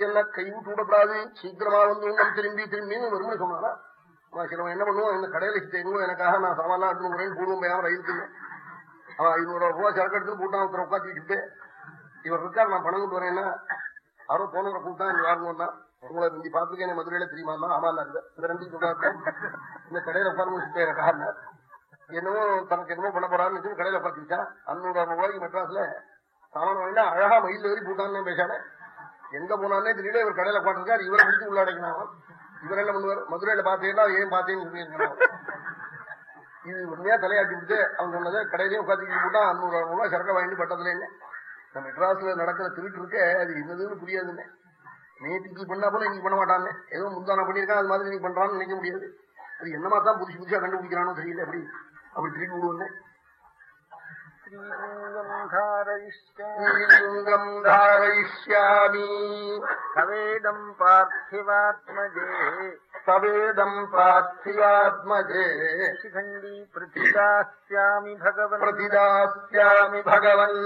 என்ன கைவிட்டு விடக்கூடாது. சீக்கிரமா வந்து இன்னும் திரும்பி திரும்பி வரும்னு சொன்னாரா சிலவன் என்ன பண்ணுவோம் இந்த கடையில தெரியும் எனக்காக நான் சாமான் எடுத்து போறேன் பூர்வம் பையாம ரயிலுக்கு அவன் ஐநூறு ரூபாய் சரக்கு எடுத்து கூட்டான் ஒருத்தர் உட்காந்துக்கிட்டு இவர் இருக்கார் நான் பணம் கொண்டு வரேன்னா யாரோ போனவரை கூப்பிட்டா இங்க வாங்கணும்னா உங்களை இந்தி பாத்துருக்கேன் மதுரையில தெரியுமா ஆமா இந்த ரெண்டு சொல்றாரு இந்த கடையில உட்கார்ந்து வச்சுட்டு என்னவோ தனக்கு என்னமோ பண்ண போறான்னு கடையில பாத்துக்கிட்டா அன்னூறு ரூபாய்க்கு மெட்ராஸ்ல சாமான வாங்கினா அழகா மயில் ஏறி போட்டான்னு பேசாம எங்க போனானே தெரியல இவர் கடையில உட்காந்துருக்காரு இவரை பிடிச்சி உள்ள அடைக்கணும் இவர் என்ன பண்ணுவார்? மதுரையில பாத்தீங்கன்னா ஏன் பாத்தீங்கன்னு சொல்லியிருக்கிறான். இது உண்மையா தலையாட்டி விட்டு அவன் சொன்னதை கடையிலேயே உட்காந்துக்கிட்டு போட்டா அறுநூறு ரூபாய் சரக்கை வாங்கிட்டு பட்டதுல என்ன? இந்த மெட்ராஸ்ல நடக்கிற திருட்டு இருக்க அது என்னதுன்னு புரியாதுன்னு. நேற்றுக்கு பண்ணா போல இன்னைக்கு பண்ண மாட்டாங்க ஏதோ முந்தான பண்ணிருக்கான் அது மாதிரி இன்னைக்கு பண்றான்னு நினைக்க முடியாது. அது என்னமா தான் புதுசு புதுசா கண்டுபிடிக்கிறானோ தெரியல அப்படி அப்படி திருப்பி விடுவோன்னு. ஸ்ரீலிங்கம் தாரயிஷ்யாமி சவேதம் பார்த்திவாத்மஜே சவேதம் பார்த்தியாத்மஜே சிகண்டி பிரதிதாஸ்யாமி பகவன் பிரதிதாஸ்யாமி பகவன்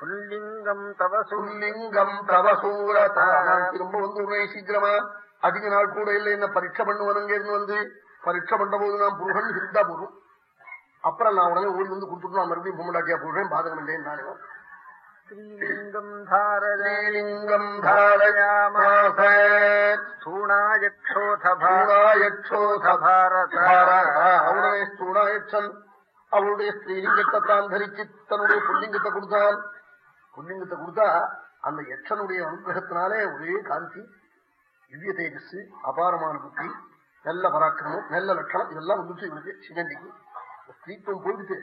புல்லிங்கம் தவ சுல்லிங்கம் தவசூரதா திரும்ப வந்து உன்னை சீக்கிரமா அதிக நாள் கூட இல்லை என்ன பரீட்சை பண்ணுவனுங்க இருந்து வந்து பரீட்சை பண்ற போது நான் புருஷன் இருந்தா போதும் அப்புறம் நான் உடனே ஓடி வந்து கொடுத்துட்டு நான் மறுபடியும் பொம்மடாட்டியா புருஷன் பாதகம் இல்லைன்னு நானே அவளுடைய ஸ்ரீலிங்கத்தை தான் தரிச்சு தன்னுடைய புல்லிங்கத்தை கொடுத்தான். புல்லிங்கத்தை கொடுத்தா அந்த யட்சனுடைய அனுகிரகத்தினாலே ஒரே காந்தி திவ்ய தேஜஸ் அபாரமான புத்தி நல்ல பராக்கிரமம் நல்ல லட்சணம் இதெல்லாம் வந்துச்சு இவனுக்கு சிகண்டிக்கு. ஸ்திரீத்துவம் போயிடுச்சு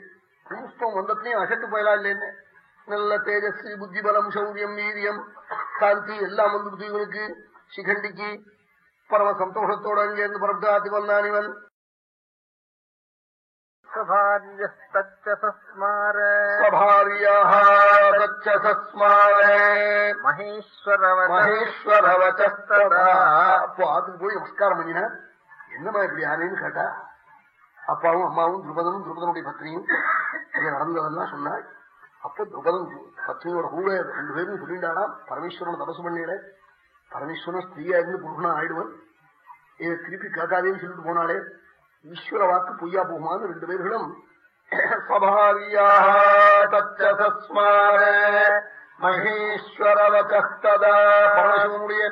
புருஷத்துவம் வந்தத்தையும் அசட்டு போயலாம் இல்லைன்னு நல்ல தேஜஸ் புத்தி பலம் சௌரியம் வீரியம் காந்தி எல்லாம் வந்துடுச்சு இவனுக்கு சிகண்டிக்கு பரம சந்தோஷத்தோட அங்கேருந்து புறப்பட்டு வந்தான் இவன். சபாரியஸ்தஸ்மார அப்பாவும் அம்மாவும் துருபதனும் துருபதனுடைய பத்னியும் இங்க நடந்ததெல்லாம் சொன்னாள் அப்ப துருபதன் பத்னியோட கூட ரெண்டு பேரும் சொல்லிண்டாளாம் பரமேஸ்வரன் தபசு பண்ணிட பரமேஸ்வரன் ஸ்திரீயா இருந்து புருஷனா ஆயிடுவன். இதை திருப்பி கேட்காதேன்னு சொல்லிட்டு போனாலே ஈஸ்வர வாக்கு பொய்யா போகுமான்னு ரெண்டு பேர்களும் மகேஸ்வரவச்சஸ்ததா பரமேஸ்வரனுடைய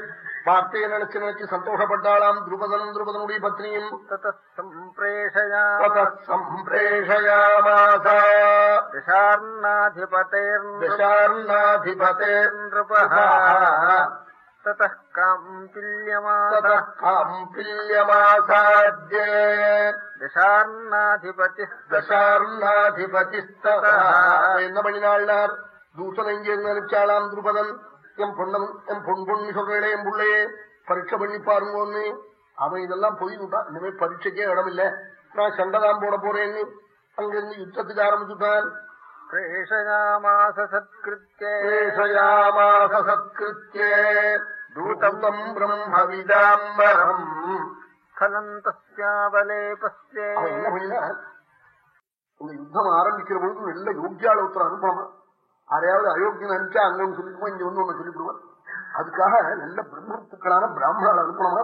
வார்த்தையை நினைச்சு நினைச்சு சந்தோஷப்பட்டாளாம். துருபதனும் துருபதனுடைய பத்னியும் என்ன பண்ணினாள் தூசன் இங்கே நினைச்சாளாம் துருபதன் என் பொண்ணம் என் பொன் பொண்ணு சொல்றேனே என் பிள்ளையே? பரீட்சை பண்ணி பாருங்கன்னு. அவன் இதெல்லாம் போய் விட்டான். இனிமே பரீட்சைக்கே இடம் இல்ல நான் சண்டைதான் போட போறேன்னு அங்கிருந்து யுத்தத்துக்கு ஆரம்பிச்சுட்டான். தூதம் பிரம்மவிதாம்பரம். இந்த யுத்தம் ஆரம்பிக்கிற பொழுது நல்ல யோகியாலோத்தர் அனுபவம் அனுப்பணுமா யாரையாவது அயோக்கியன் அனுப்பிச்சா அங்க ஒன்று சொல்லிடுவோம் இங்க வந்து ஒண்ணு சொல்லிவிடுவான் அதுக்காக நல்ல பிரம்மத்துக்களான பிராமணால் அனுப்பணுமா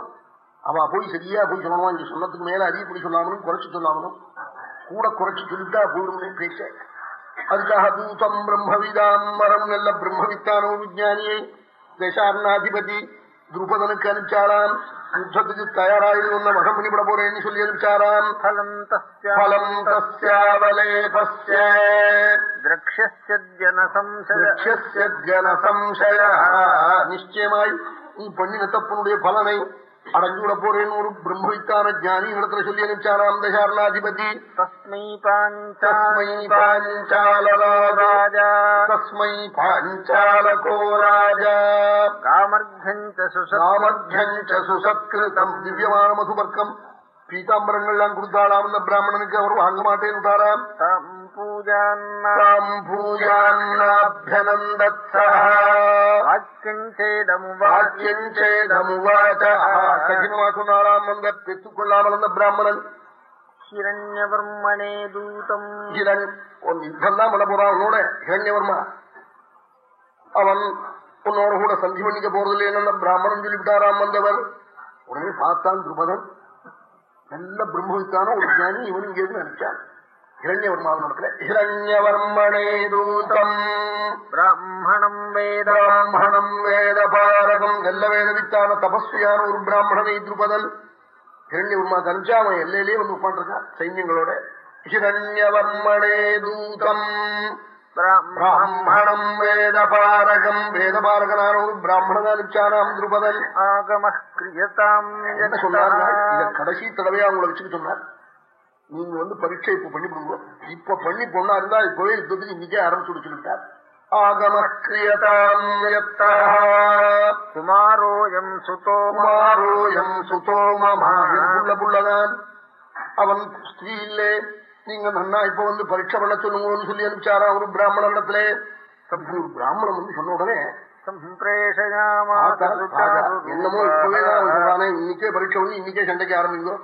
அவ போய் சரியா போய் சொல்லணுமா இங்க சொன்னதுக்கு மேல அதிகப்படி சொல்லாமலும் குறைச்சு சொல்லாமலும் கூட குறைச்சு சொல்லிட்டா போயிடும் பேச. அதுக்காக தூதம் பிரம்மவிதாம்பரம் நல்ல பிரம்மவித்தானோ விஜானியை தேசார்ணாதிபதி துருபதனுக்கு அனுப்பிச்சாராம் யுத்தத்துக்கு தயாராயிருந்த மகம் பண்ணிவிட போறேன்னு சொல்லி அனுப்பிச்சாராம் நிச்சயமாய் நீ பண்ணின தப்புனுடைய பலனை அடங்கிவிட போறேன்னு ஒரு பிரம்மவித்தான ஜானி இடத்துல சொல்லி அனுப்பிச்சாராம் தசாரணாதிபதி தஸ்மை தஸ்மை பாஞ்சாலகோ ராஜா. காமர்ஜஞ்ச சுசத்கிருதம். திவ்யமான மதுபர்க்கம். பீதாம்பரங்கள் எல்லாம் கொடுத்தாளாம் இந்த பிராமணனுக்கு அவர் வாங்க மாட்டேன்னு விட்டாராம் கடினமா சொன்னாலாம் அந்த பெற்றுக்கொள்ளாமல் அந்த பிராமணன் ஹிரண்யவர்மனே தூதம் உன் யுத்தம் தான் பண்ண போறான் உன்னோட ஹிரண்யவர்மா அவன் உன்னோட கூட சந்தி பண்ணிக்க போறது இல்லைன்னு அந்த பிராமணன் சொல்லிவிட்டாராம் வந்தவர் உடனே பார்த்தான் திருபதன் நல்ல பிரம்மவித்தான ஒரு ஜானி இவன் இங்கே நினைச்சான். இரண்யவர்மாவில் நடக்கல இரண்யவர்மணே தூதம். பிராமணம் வேத. பிராமணம் வேத பாரகம். நல்ல வேதவித்தான தபஸ்வியான ஒரு பிராமணனை திருப்பதல் இரண்யவர்மா தனிச்சா அவன் எல்லையிலேயே வந்து உட்காந்துருக்கான் சைன்யங்களோட. இரண்யவர்மணே தூதம். பிராமணம் வேதபாரகம் வேதபாரகனான ஒரு பிராமணனாலிச்சாராம் திருபதன் ஆகம கிரியதாம் என்ன சொன்னார் இத கடைசி தடவையா அவங்களை வச்சுக்கிட்டு சொன்னார். நீங்க வந்து பரீட்சை இப்ப பண்ணி பண்ணுவோம் இப்ப பண்ணி பொண்ணா இருந்தா இப்பவே யுத்தத்துக்கு இன்னைக்கே ஆரம்பிச்சு வச்சுக்கிட்டார் ஆகம கிரியதாம் குமாரோயம் சுதோ மாரோயம் சுதோ மாயம் புள்ள அவன் ஸ்திரீ இல்லை நீங்க நன்னா இப்ப வந்து பரீட்சை பண்ண சொல்லுங்கன்னு சொல்லி அனுப்பிச்சாரா ஒரு பிராமண இடத்துல? ஒரு பிராமணன் வந்து சொன்ன உடனே என்னமோ இப்பவே சொல்றானே இன்னைக்கே பரீட்சை பண்ணி இன்னைக்கே சண்டைக்கு ஆரம்பிங்கோ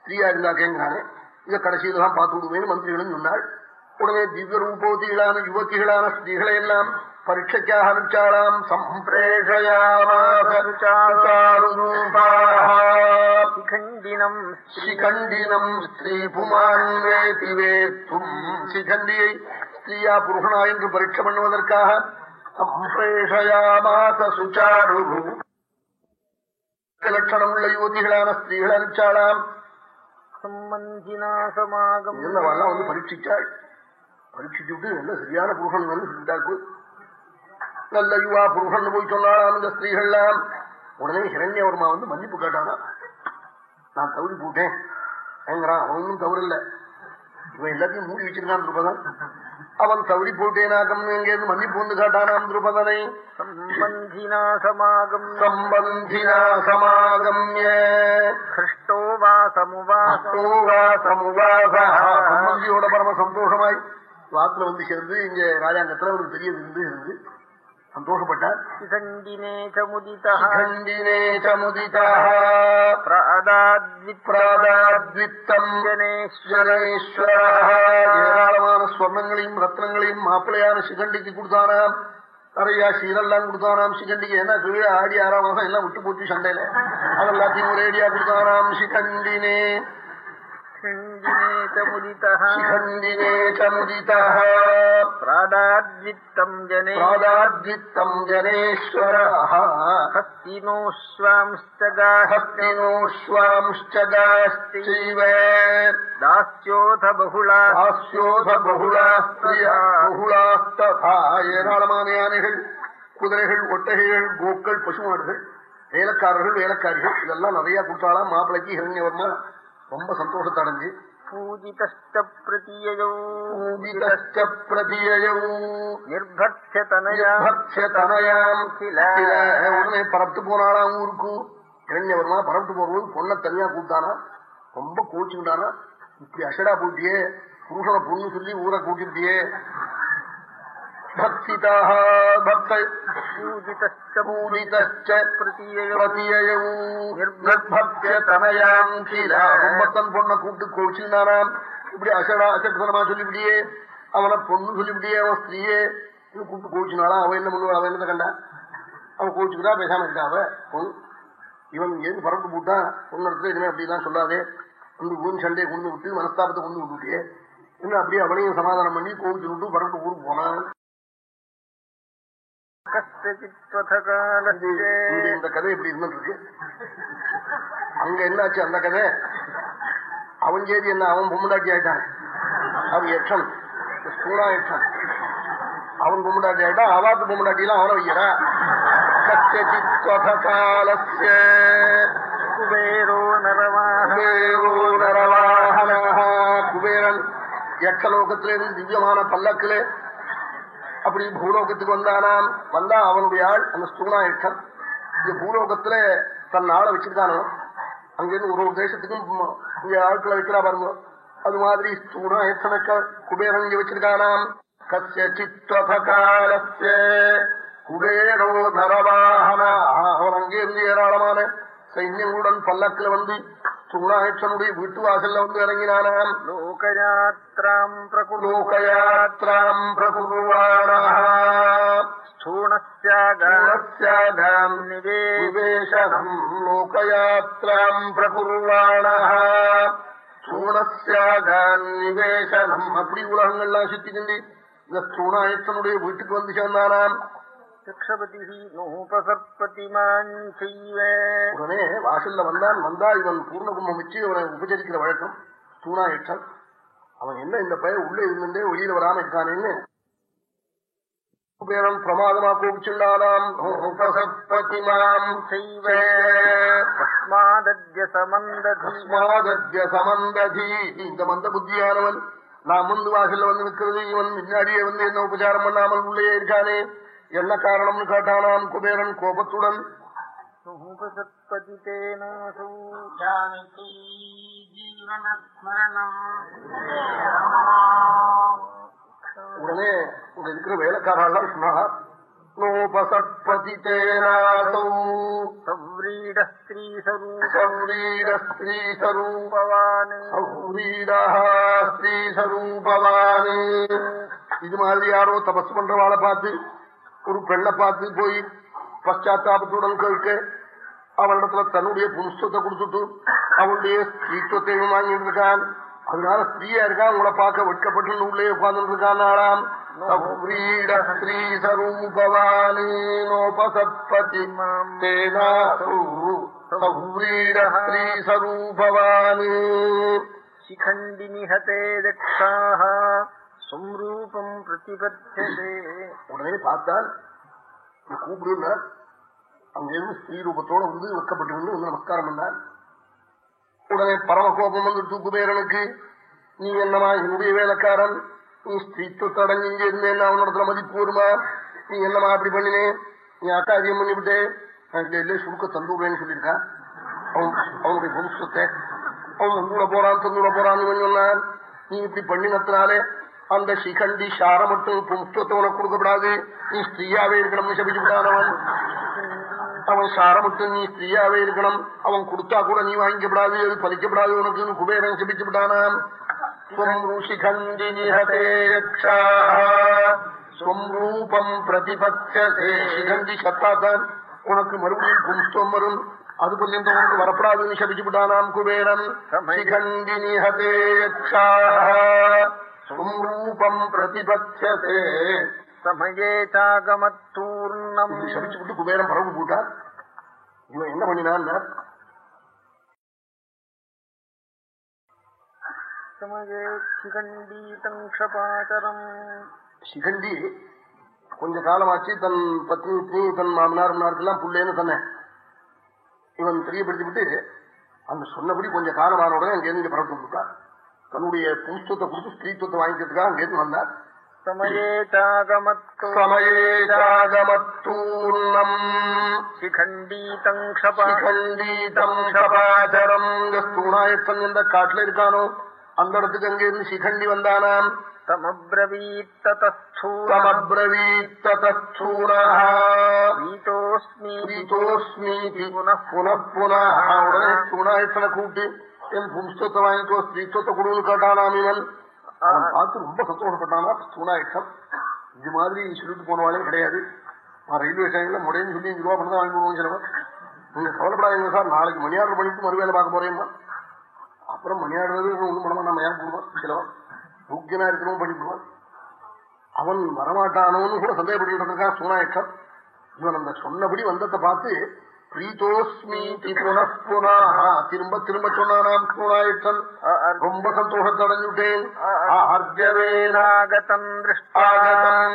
ஸ்திரீயா இருந்தா கேங்கிறானே இதை கடைசியில தான் பார்த்து விடுவேன்னு மந்திரிகளும் சொன்னாள். உடனே திவ்ய ரூபோதிகளான யுவதிகளான ஸ்திரீகளை எல்லாம் பரீட்சைக்காக அனுச்சாளாம் சம்பிரேஷயாமாண்டினம் ஸ்ரீகண்டினம் ஸ்ரீ புமான் வேதி வேத்தும் ஸ்ரீகண்டியை ஸ்ரீயா புருஷனா என்று பரீட்சை பண்ணுவதற்காக சம்பிரேஷயாமாச சுச்சாரு லட்சணம் உள்ள யோதிகளான ஸ்திரீகள் அனுச்சாளாம் சம்பந்தினாசமாகம் வந்து பரீட்சிச்சாள் பரீட்சிச்சுட்டு நல்ல சரியான புருஷன் வந்து செஞ்சாள் நல்ல யுவா புருஷன் போய் சொன்னாராம் இந்த ஸ்திரீகள்லாம். உடனே ஹிரண்யவர்மா வந்து மன்னிப்பு கேட்டானா? நான் தவறி போட்டேன். எங்கிறான் அவனும் தவறு இல்லை இவன் எல்லாத்தையும் மூடி வச்சிருக்கான் திருப்பதன் அவன் தவறி போட்டேனாகம் எங்கேருந்து மன்னிப்பு வந்து காட்டானாம் திருப்பதனை சம்பந்தினாசமாகம் சம்பந்தினாசமாகம் கிருஷ்ணோவா சமுவாசோவா சமுவாசியோட பரம சந்தோஷமாய். வாக்குல வந்து சேர்ந்து இங்க ராஜாங்கத்துல ஒரு பெரிய இருந்து சந்தோஷப்பட்டார். ஏராளமான ஸ்வர்ணங்களையும் ரத்னங்களையும் மாப்பிள்ளையான சிகண்டிக்கு கொடுத்தாராம். நிறையா சீரெல்லாம் கொடுத்தாராம். சிகண்டிக்கு ஏன்னா கீழே ஆடி ஆறாம் மாசம் எல்லாம் விட்டு போச்சு சண்டையில. அதெல்லாத்தையும் ஒரேடியா கொடுத்தாராம். சிகண்டினே शिखण्डिने च मुदितः शिखण्डिने च मुदितः प्रादाद्वित्तम् जने प्रादाद्वित्तम् जनेश्वरः हस्तिनोऽश्वांश्च गाहस्ति हस्तिनोऽश्वांश्च गाश्चैव दास्योऽथ बहुला ஆஸ்யோத பகுலா ஸ்திரியா பகுலாஸ்ததா ஏராளமான யானைகள் குதிரைகள் ஒட்டகைகள் கோக்கள் பசுமாடுகள் வேலைக்காரர்கள் வேலைக்காரிகள் இதெல்லாம் நிறைய கொடுத்தாலாம் மாப்பிளைக்கு ஹிரண்யவர்மா ரொம்ப சந்தோஷத்தை அடைஞ்சு உடனே பரப்பு போனாலாம் ஊருக்கும் இளைஞர்மா பரப்பு போறது பொண்ணை தனியா கூப்பிட்டானா? ரொம்ப கோச்சுக்கிட்டானா? இப்படி அஷடா போட்டியே புருஷனை பொண்ணு சொல்லி ஊரை கூட்டிட்டியே பக்திதாக பக்த पूजितश्च பூஜிதஸ்ச प्रतीययौ பிரதியயௌ நிர்பக்ஷதனயாம் கில. ரொம்ப தன் பொண்ணை கூப்பிட்டு கோச்சுனானாம் இப்படி அஷடா அசட்சனமா சொல்லிவிட்டியே அவனை பொண்ணு சொல்லிவிட்டியே அவன் ஸ்திரீயே இது கூப்பிட்டு கோச்சுனாளா அவன் என்ன பண்ணுவா அவன் என்னத்தை கண்டா அவன் கோச்சுக்கிறா பேசாம இருக்கா அவ பொண்ணு இவன் ஏது பரப்பு போட்டான் பொண்ணு இடத்துல இனிமே அப்படிலாம் சொல்லாதே கொண்டு பூமி சண்டையை கொண்டு விட்டு மனஸ்தாபத்தை கொண்டு விட்டுட்டே இன்னும் அப்படியே அவனையும் சமாதானம் பண்ணி கோவிச்சு விட்டு பரப்பு ஊருக்கு போனான் कस्यचित्त्वथकालस्य இங்க இந்த கதை எப்படி இருந்துருக்கு அங்க என்னாச்சு அந்த கதை? அவன் செய்தி என்ன அவன் பொம்முண்டாட்டி ஆயிட்டான். அவன் எட்சன் ஸ்தூலா எட்சன் அவன் பொம்முண்டாட்டி ஆயிட்டான் அவாத்து பொம்முண்டாட்டி எல்லாம் அவனை குபேரன் எக்கலோகத்திலிருந்து திவ்யமான பல்லக்கிலே அப்படி பூலோகத்துக்கு வந்தானாம். வந்தா அவனுடைய ஆள் அந்த ஸ்தூனா இருக்கான் இந்த பூலோகத்துல தன் ஆளை வச்சிருக்கானோ? அங்கிருந்து ஒரு ஒரு தேசத்துக்கும் ஆட்களை வைக்கிறா பாருங்க. அது மாதிரி ஸ்தூனா எத்தனைக்க குபேரன் இங்க வச்சிருக்கானாம். கசிய சித்வபகாலஸ்ய குபேரோ தரவாகனா அவன் அங்கிருந்து ஏராளமான சைன்யங்களுடன் பல்லக்கில் வந்து சூடாயற்றனுடைய வீட்டு வாசல்ல வந்து இறங்கினானாம். லோகயாத்திராம் பிரகு லோகயாத்திராம் பிரகு ஞானஸ்யாதாம் நிவேசனம் லோகயாத்திராம் பிரகுர்வாணஹ சூணஸ்யாதான் நிவேசனம். அப்படி உலகங்கள்லாம் சுத்திக்கிண்டு இந்த சூணாயத்தனுடைய வீட்டுக்கு வந்து சேர்ந்தானாம். உடனே வாசல்ல வந்தான். வந்தா இவன் பூர்ணகும்பம் வச்சு இவனை உபச்சரிக்கிற வழக்கம். சூணாயற்றன் அவன் என்ன இந்த பையன் உள்ளே இருந்துட்டே வெளியில வராம இருக்கானேன்னு குபேரம் பிரமாதமா கோபிச்சுள்ளானாம். இந்த மந்த புத்தியானவன் நான் முந்து வாசல்ல வந்து நிற்கிறது. இவன் முன்னாடியே வந்து என்ன உபச்சாரம் பண்ணாமல் உள்ளே இருக்கானே? என்ன காரணம்னு கேட்டானாம் குபேரன் கோபத்துடன். ஜீவனஸ்மரணம் உடனே இங்க இருக்கிற வேலைக்காரெல்லாம் சொன்னாளா இது மாதிரி யாரோ தபஸ் பண்றவாளை பார்த்து ஒரு பெண்ணை பார்த்து போய் பச்சாத்தாபத்துடன் கேட்க அவளிடத்துல தன்னுடைய புருஷத்தை கொடுத்துட்டு அவளுடைய ஸ்திரீத்துவத்தையும் வாங்கிட்டு இருக்கான் அதனால ஸ்திரீயா இருக்கான் உங்களை பார்க்க வெட்கப்பட்டு உள்ளே உட்கார்ந்து இருக்கான் நாளாம் சௌரீட ஸ்ரீ சரூபவானி நோபசத்பதி தேனாசு சௌரீட ஸ்ரீ சரூபவானி शिखण्डिनि हते दक्षाः संरूपम् प्रतिपद्यते உடனே பார்த்தால் கூப்பிடுனார் அங்கிருந்து ஸ்ரீ ரூபத்தோட வந்து வைக்கப்பட்டு வந்து வந்து நமஸ்காரம் பண்ணார் உடனே பரமகோபம் வந்து தூக்குபேரனுக்கு நீ என்னமா என்னுடைய வேலைக்காரன்? நீ ஸ்ரீத்துவத்தை அடைஞ்சு இங்க இருந்தேன் அவனிடத்துல மதிப்பு வருமா நீ என்னமா அப்படி பண்ணினேன் நீ அக்காரியம் பண்ணிவிட்டே? இல்ல சுருக்க தந்துடுவேன்னு சொல்லியிருக்கான் அவன் அவனுடைய வம்சத்தை அவன் தந்தூட போறான் தந்தூட போறான்னு சொன்னான். நீ இப்படி பண்ணினத்தினாலே அந்த சிகண்டி சார மட்டும் பும்ஸ்தத்தை உனக்கு கொடுக்கப்படாது. நீ ஸ்திரீயாவே இருக்கணும்னு சபிச்சு விட்டானவன் அவன் சாரமிட்டு நீ ஸ்திரீயாவே இருக்கணும். அவன் கொடுத்தா கூட நீ வாங்கிக்கப்படாது அது பலிக்கப்படாது உனக்கு? குபேரன் சபிச்சு விட்டானாம் சிகண்டி நிஹதே சத்தாத்தான். உனக்கு மறுபடியும் பும்ஸ்தம் வரும். அது பர்யந்தம் உனக்கு வரப்படாதுன்னு சபிச்சுவிட்டானாம் குபேரன். சிகண்டி நிஹதே சுரூபம் பிரதிபட்சதே சமயே சாகமத்தூர்ணம் இப்படி சபிச்சு விட்டு குபேரன் பரவு போட்டார் இவன் என்ன பண்ணினான் சிகண்டி கொஞ்ச காலமாச்சு தன் பத்னி தன் மாமனார் மன்னாருக்கெல்லாம் புள்ளேன்னு சொன்னேன். இவன் தெரியப்படுத்தி விட்டு அந்த சொன்னபடி கொஞ்சம் காலமான உடனே அங்கேருந்து பரப்பு விட்டார் தன்னுடைய பும்ஸ்தத்தை கொடுத்து ஸ்திரீத்துவத்தை வாங்கிக்கிறதுக்காக அங்கேருந்து வந்தார். சமயே சாகமத்தூ சமயேகாகமத்தூர்ணம் சிகண்டீதம் க்ஷபா சிகண்டீதம் சபாச்சரம் இந்த ஸ்தூணாயத்தன் எந்த காட்டுல இருக்கானோ அந்த இடத்துக்கு அங்கிருந்து சிகண்டி வந்தானாம்? தமப்ரவீத்ததஸ்தூரம் தமப்ரவீத்தூணா பீதோஸ்மி ஸ்ரீதோஸ்மீதி அவன் பார்த்து ரொம்ப சந்தோஷப்பட்டானா ஸ்தூணாயத்தன் இது மாதிரி சொல்லிட்டு போனவாளே கிடையாது. ரயில்வே ஸ்டேஷன்ல முடையன்னு சொல்லி அஞ்சு ரூபா பண்ணி தான் வாங்கி போடுவோம் சிலவன். நீங்க கவலைப்படாதீங்க சார் நாளைக்கு மணி ஆர்டர் பண்ணிட்டு மறுவேலை பார்க்க போறேம்மா. அப்புறம் மணி ஆர்டர் ஒண்ணும் பண்ண நம்ம ஏன் போடுவோம் சிலவன். யோக்கியனா இருக்கணும் பண்ணிவிடுவான் அவன் வரமாட்டானோன்னு கூட சந்தேகப்பட்டு இருக்கான் சூனாயக்கம் இவன் அந்த சொன்னபடி வந்ததை பார்த்து பிரீத்தோஸ்மி புனப்புனா திரும்ப திரும்ப சொன்னானாம் சூனாயக்கன் ரொம்ப சந்தோஷத்தை அடைஞ்சுட்டேன்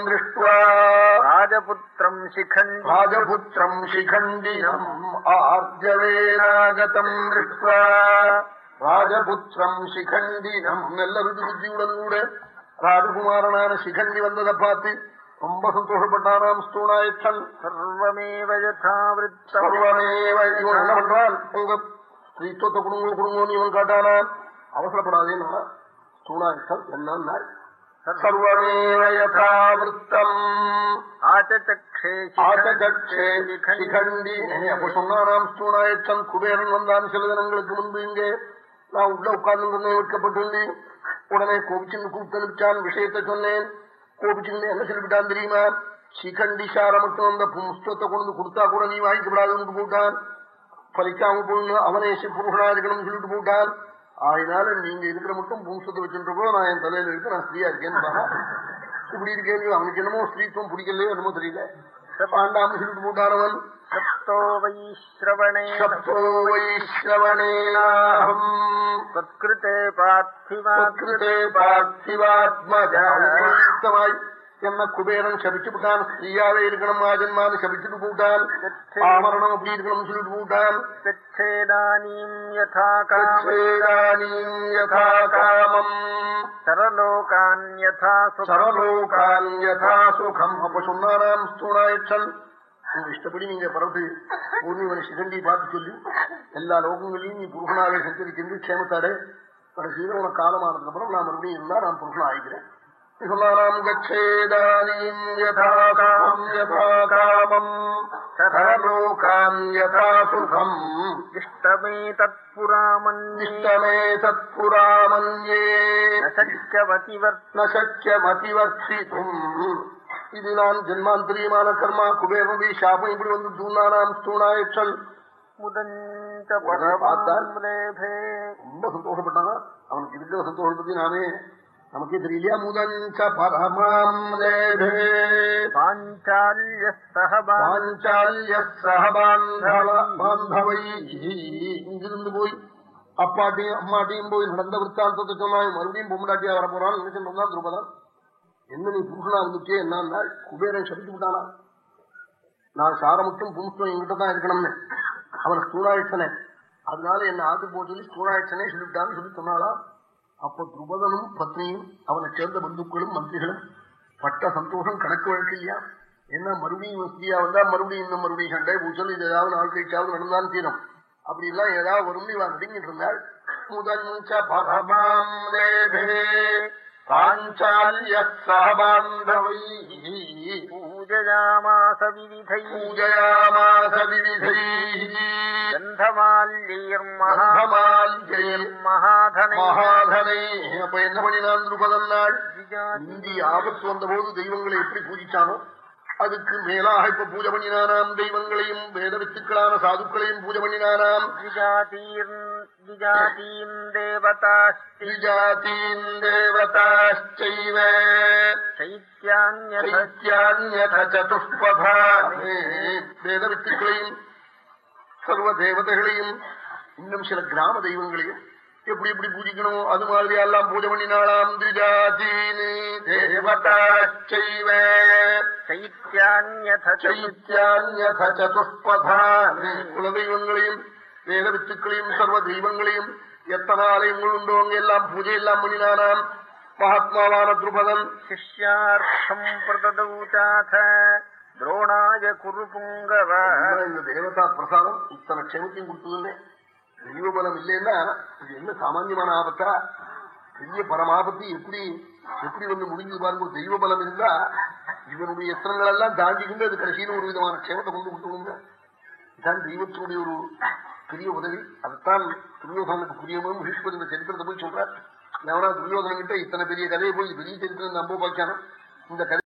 திருஷ்டா। ராஜபுத்திரம் சிகண்டி। ராஜபுத்திரம் சிகண்டினம்। ஆர்ஜவேனாகதம் திருஷ்டுவா ராஜபுத்திரம் சிகண்டினம். நல்ல ருதி புத்தியுடன் கூட. ராஜகுமாரனான சிகண்டி வந்ததை பார்த்து ரொம்ப சந்தோஷப்பட்டானாம் ஸ்தூணாயத்தன் சர்வமேவ யதாவிருத்தம் சர்வமேவ இவன் என்ன பண்றான் உங்க ஸ்ரீத்துவத்தை குடுங்க குடுங்கன்னு இவன் காட்டானான் அவசரப்படாதேன்னு சொன்னாராம் ஸ்தூணாயத்தன் குபேரன் வந்தான் சில தினங்களுக்கு முன்பு இங்கே. நான் உள்ள உட்கார்ந்து வைக்கப்பட்டிருந்தேன் உடனே கோபிச்சுன்னு கூப்பிட்டு அனுப்பிச்சான் விஷயத்தை சொன்னேன். கோபிச்சுன்னு என்ன சொல்லிவிட்டான் தெரியுமா சிகண்டிஷார மட்டும் அந்த புஸ்தத்தை கொண்டு கொடுத்தா கூட நீ வாங்கிக்கப்படாதுன்னு போட்டான் பலிக்காம போகணும் அவனேசி புருஷனா இருக்கணும்னு சொல்லிட்டு போட்டான் அதனால நீங்க இருக்கிற மட்டும் பும்சத்தை வச்சுட்டு நான் என் தலையில இருக்கு நான் ஸ்திரீயா இருக்கேன்னு இப்படி இருக்கேன் அவனுக்கு என்னமோ ஸ்ரீத்துவம் பிடிக்கலையோ என்னமோ தெரியல பாண்டாம சொல்லிட்டு போட்டானவன் பார்த்திவாத்மஜாய் என்ன குபேரன் சபிச்சு போட்டான் ஸ்திரீயாவே இருக்கணும் ராஜன்மான்னு சபிச்சுட்டு போட்டான் ஆவரணம் அப்படி இருக்கணும் சொல்லிட்டு போட்டான் சரலோகான்யதாசுகம் அப்ப சொன்னாராம் ஸ்தூணாயட்சன் உங்க இஷ்டப்படி நீங்க பரப்பு பூர்ணிவன் சிகண்டி பார்த்து சொல்லி எல்லா லோகங்களையும் நீ புருஷனாக சஞ்சரிக்கின்ற க்ஷேமத்தாடே கடைசியில் உனக்கு காலமானதுக்கு அப்புறம் நான் மறுபடியும் இருந்தா நான் புருஷனா ஆயிக்கிறேன் யுமாம் கச்சேதானீம் யதா காம் யதா காமம் ததா லோகாம் யதா சுகம் இஷ்டமே தத்புராமன்யிஷ்டமே தத்புராமன்யே நசக்கியமதிவர்த்தித்தும் இது நான் ஜென்மாந்தரியமான கர்மா குபேரனுடைய சாபம் இப்படி வந்து தூணானாம் தூணாயற்றல் முதன் பார்த்தால் ரொம்ப சந்தோஷப்பட்டானா அவனுக்கு இருக்கிற சந்தோஷத்தை நானே நமக்கு தெரியலையா? முதஞ்ச பரமாந்தவை இங்கிருந்து போய் அப்பாட்டையும் அம்மாட்டையும் போய் நடந்த விற்த்தாந்தத்தை சொன்னாய். மறுபடியும் பொம்மடாட்டியா வர போறான்னு நினைச்சுட்டு திருபதன் என்ன நீ புருஷனா இருந்துச்சே என்ன குபேரன் சபிச்சு விட்டானா? நான் சாரமுட்டும் புருஷம் எங்கிட்ட தான் இருக்கணும்னு. அவன் ஸ்தூலாயிடுச்சனே அதனால என்ன ஆத்து போச்சு ஸ்தூலாயிடுச்சனே சொல்லிவிட்டான்னு சொல்லி சொன்னாலாம் அப்போ துருபதனும் பத்னியும் அவனை சேர்ந்த பந்துக்களும் மந்திரிகளும் பட்ட சந்தோஷம் கணக்கு வழக்கு இல்லையா? என்ன மறுபடியும் வசதியா வந்தா மறுபடியும் இன்னும் மறுபடியும் சண்டை பூச்சல் இது ஏதாவது நாள் கழிச்சாவது நடந்தான் தீரும். அப்படி எல்லாம் ஏதாவது வரும் இவன் நடுங்கிட்டு இருந்தாள் முதஞ்ச அப்ப என்ன பண்ணினான் திருபதன் நாள் இந்தி ஆபத்து வந்த போது தெய்வங்களை எப்படி பூஜிச்சானோ அதுக்கு மேலாக இப்ப பூஜை பண்ணினானாம் தெய்வங்களையும் வேத வித்துக்களான சாதுக்களையும் பூஜை பண்ணினானாம் द्विजातीर् द्विजातीन् देवताश्चि விஜாதீன் தேவதாச்சைவ चैत्यान्यथ சைத்யான்யத சதுஷ்பதா வேத வித்துக்களையும் சர்வ தேவதைகளையும் இன்னும் சில கிராம தெய்வங்களையும் எப்படி எப்படி பூஜிக்கணும் அது மாதிரி எல்லாம் பூஜை பண்ணினாலாம் திஜாதீனி தேவதாச்சைவ चैत्यान्यथ சைத்யான்யத சதுஷ்பதா குலதெய்வங்களையும் மேகவித்துக்களையும் சர்வ தெய்வங்களையும் எத்தனை ஆலயங்கள் உண்டோ அங்க எல்லாம் பூஜையெல்லாம் பண்ணினானாம். மகாத்மாவான துருபதன் சிஷ்யார்ஷம் பிரததூதாத துரோணாய குருபுங்கவ. இந்த தேவதா பிரசாதம்? இத்தனை க்ஷமத்தையும் கொடுத்ததுன்னு தெய்வ பலம் இல்லைன்னா இது என்ன சாமான்யமான ஆபத்தா? பெரிய பரமாபத்தி எப்படி எப்படி வந்து முடிஞ்சு பாருங்க தெய்வ பலம் இருந்தா இவனுடைய எத்தனங்கள் எல்லாம் தாண்டிக்கிட்டு அது கடைசியில் ஒரு விதமான க்ஷேமத்தை கொண்டு கொடுத்துருங்க இதுதான் தெய்வத்தினுடைய ஒரு பெரிய உதவி. அதைத்தான் துரியோதனுக்கு புரியவும் ஈஸ்வரன் இந்த சரித்திரத்தை போய் சொல்றார். எவனா துரியோதனன் கிட்ட இத்தனை பெரிய கதையை போய் பெரிய சரித்திரம் நம்ப பாய்க்கான இந்த கதை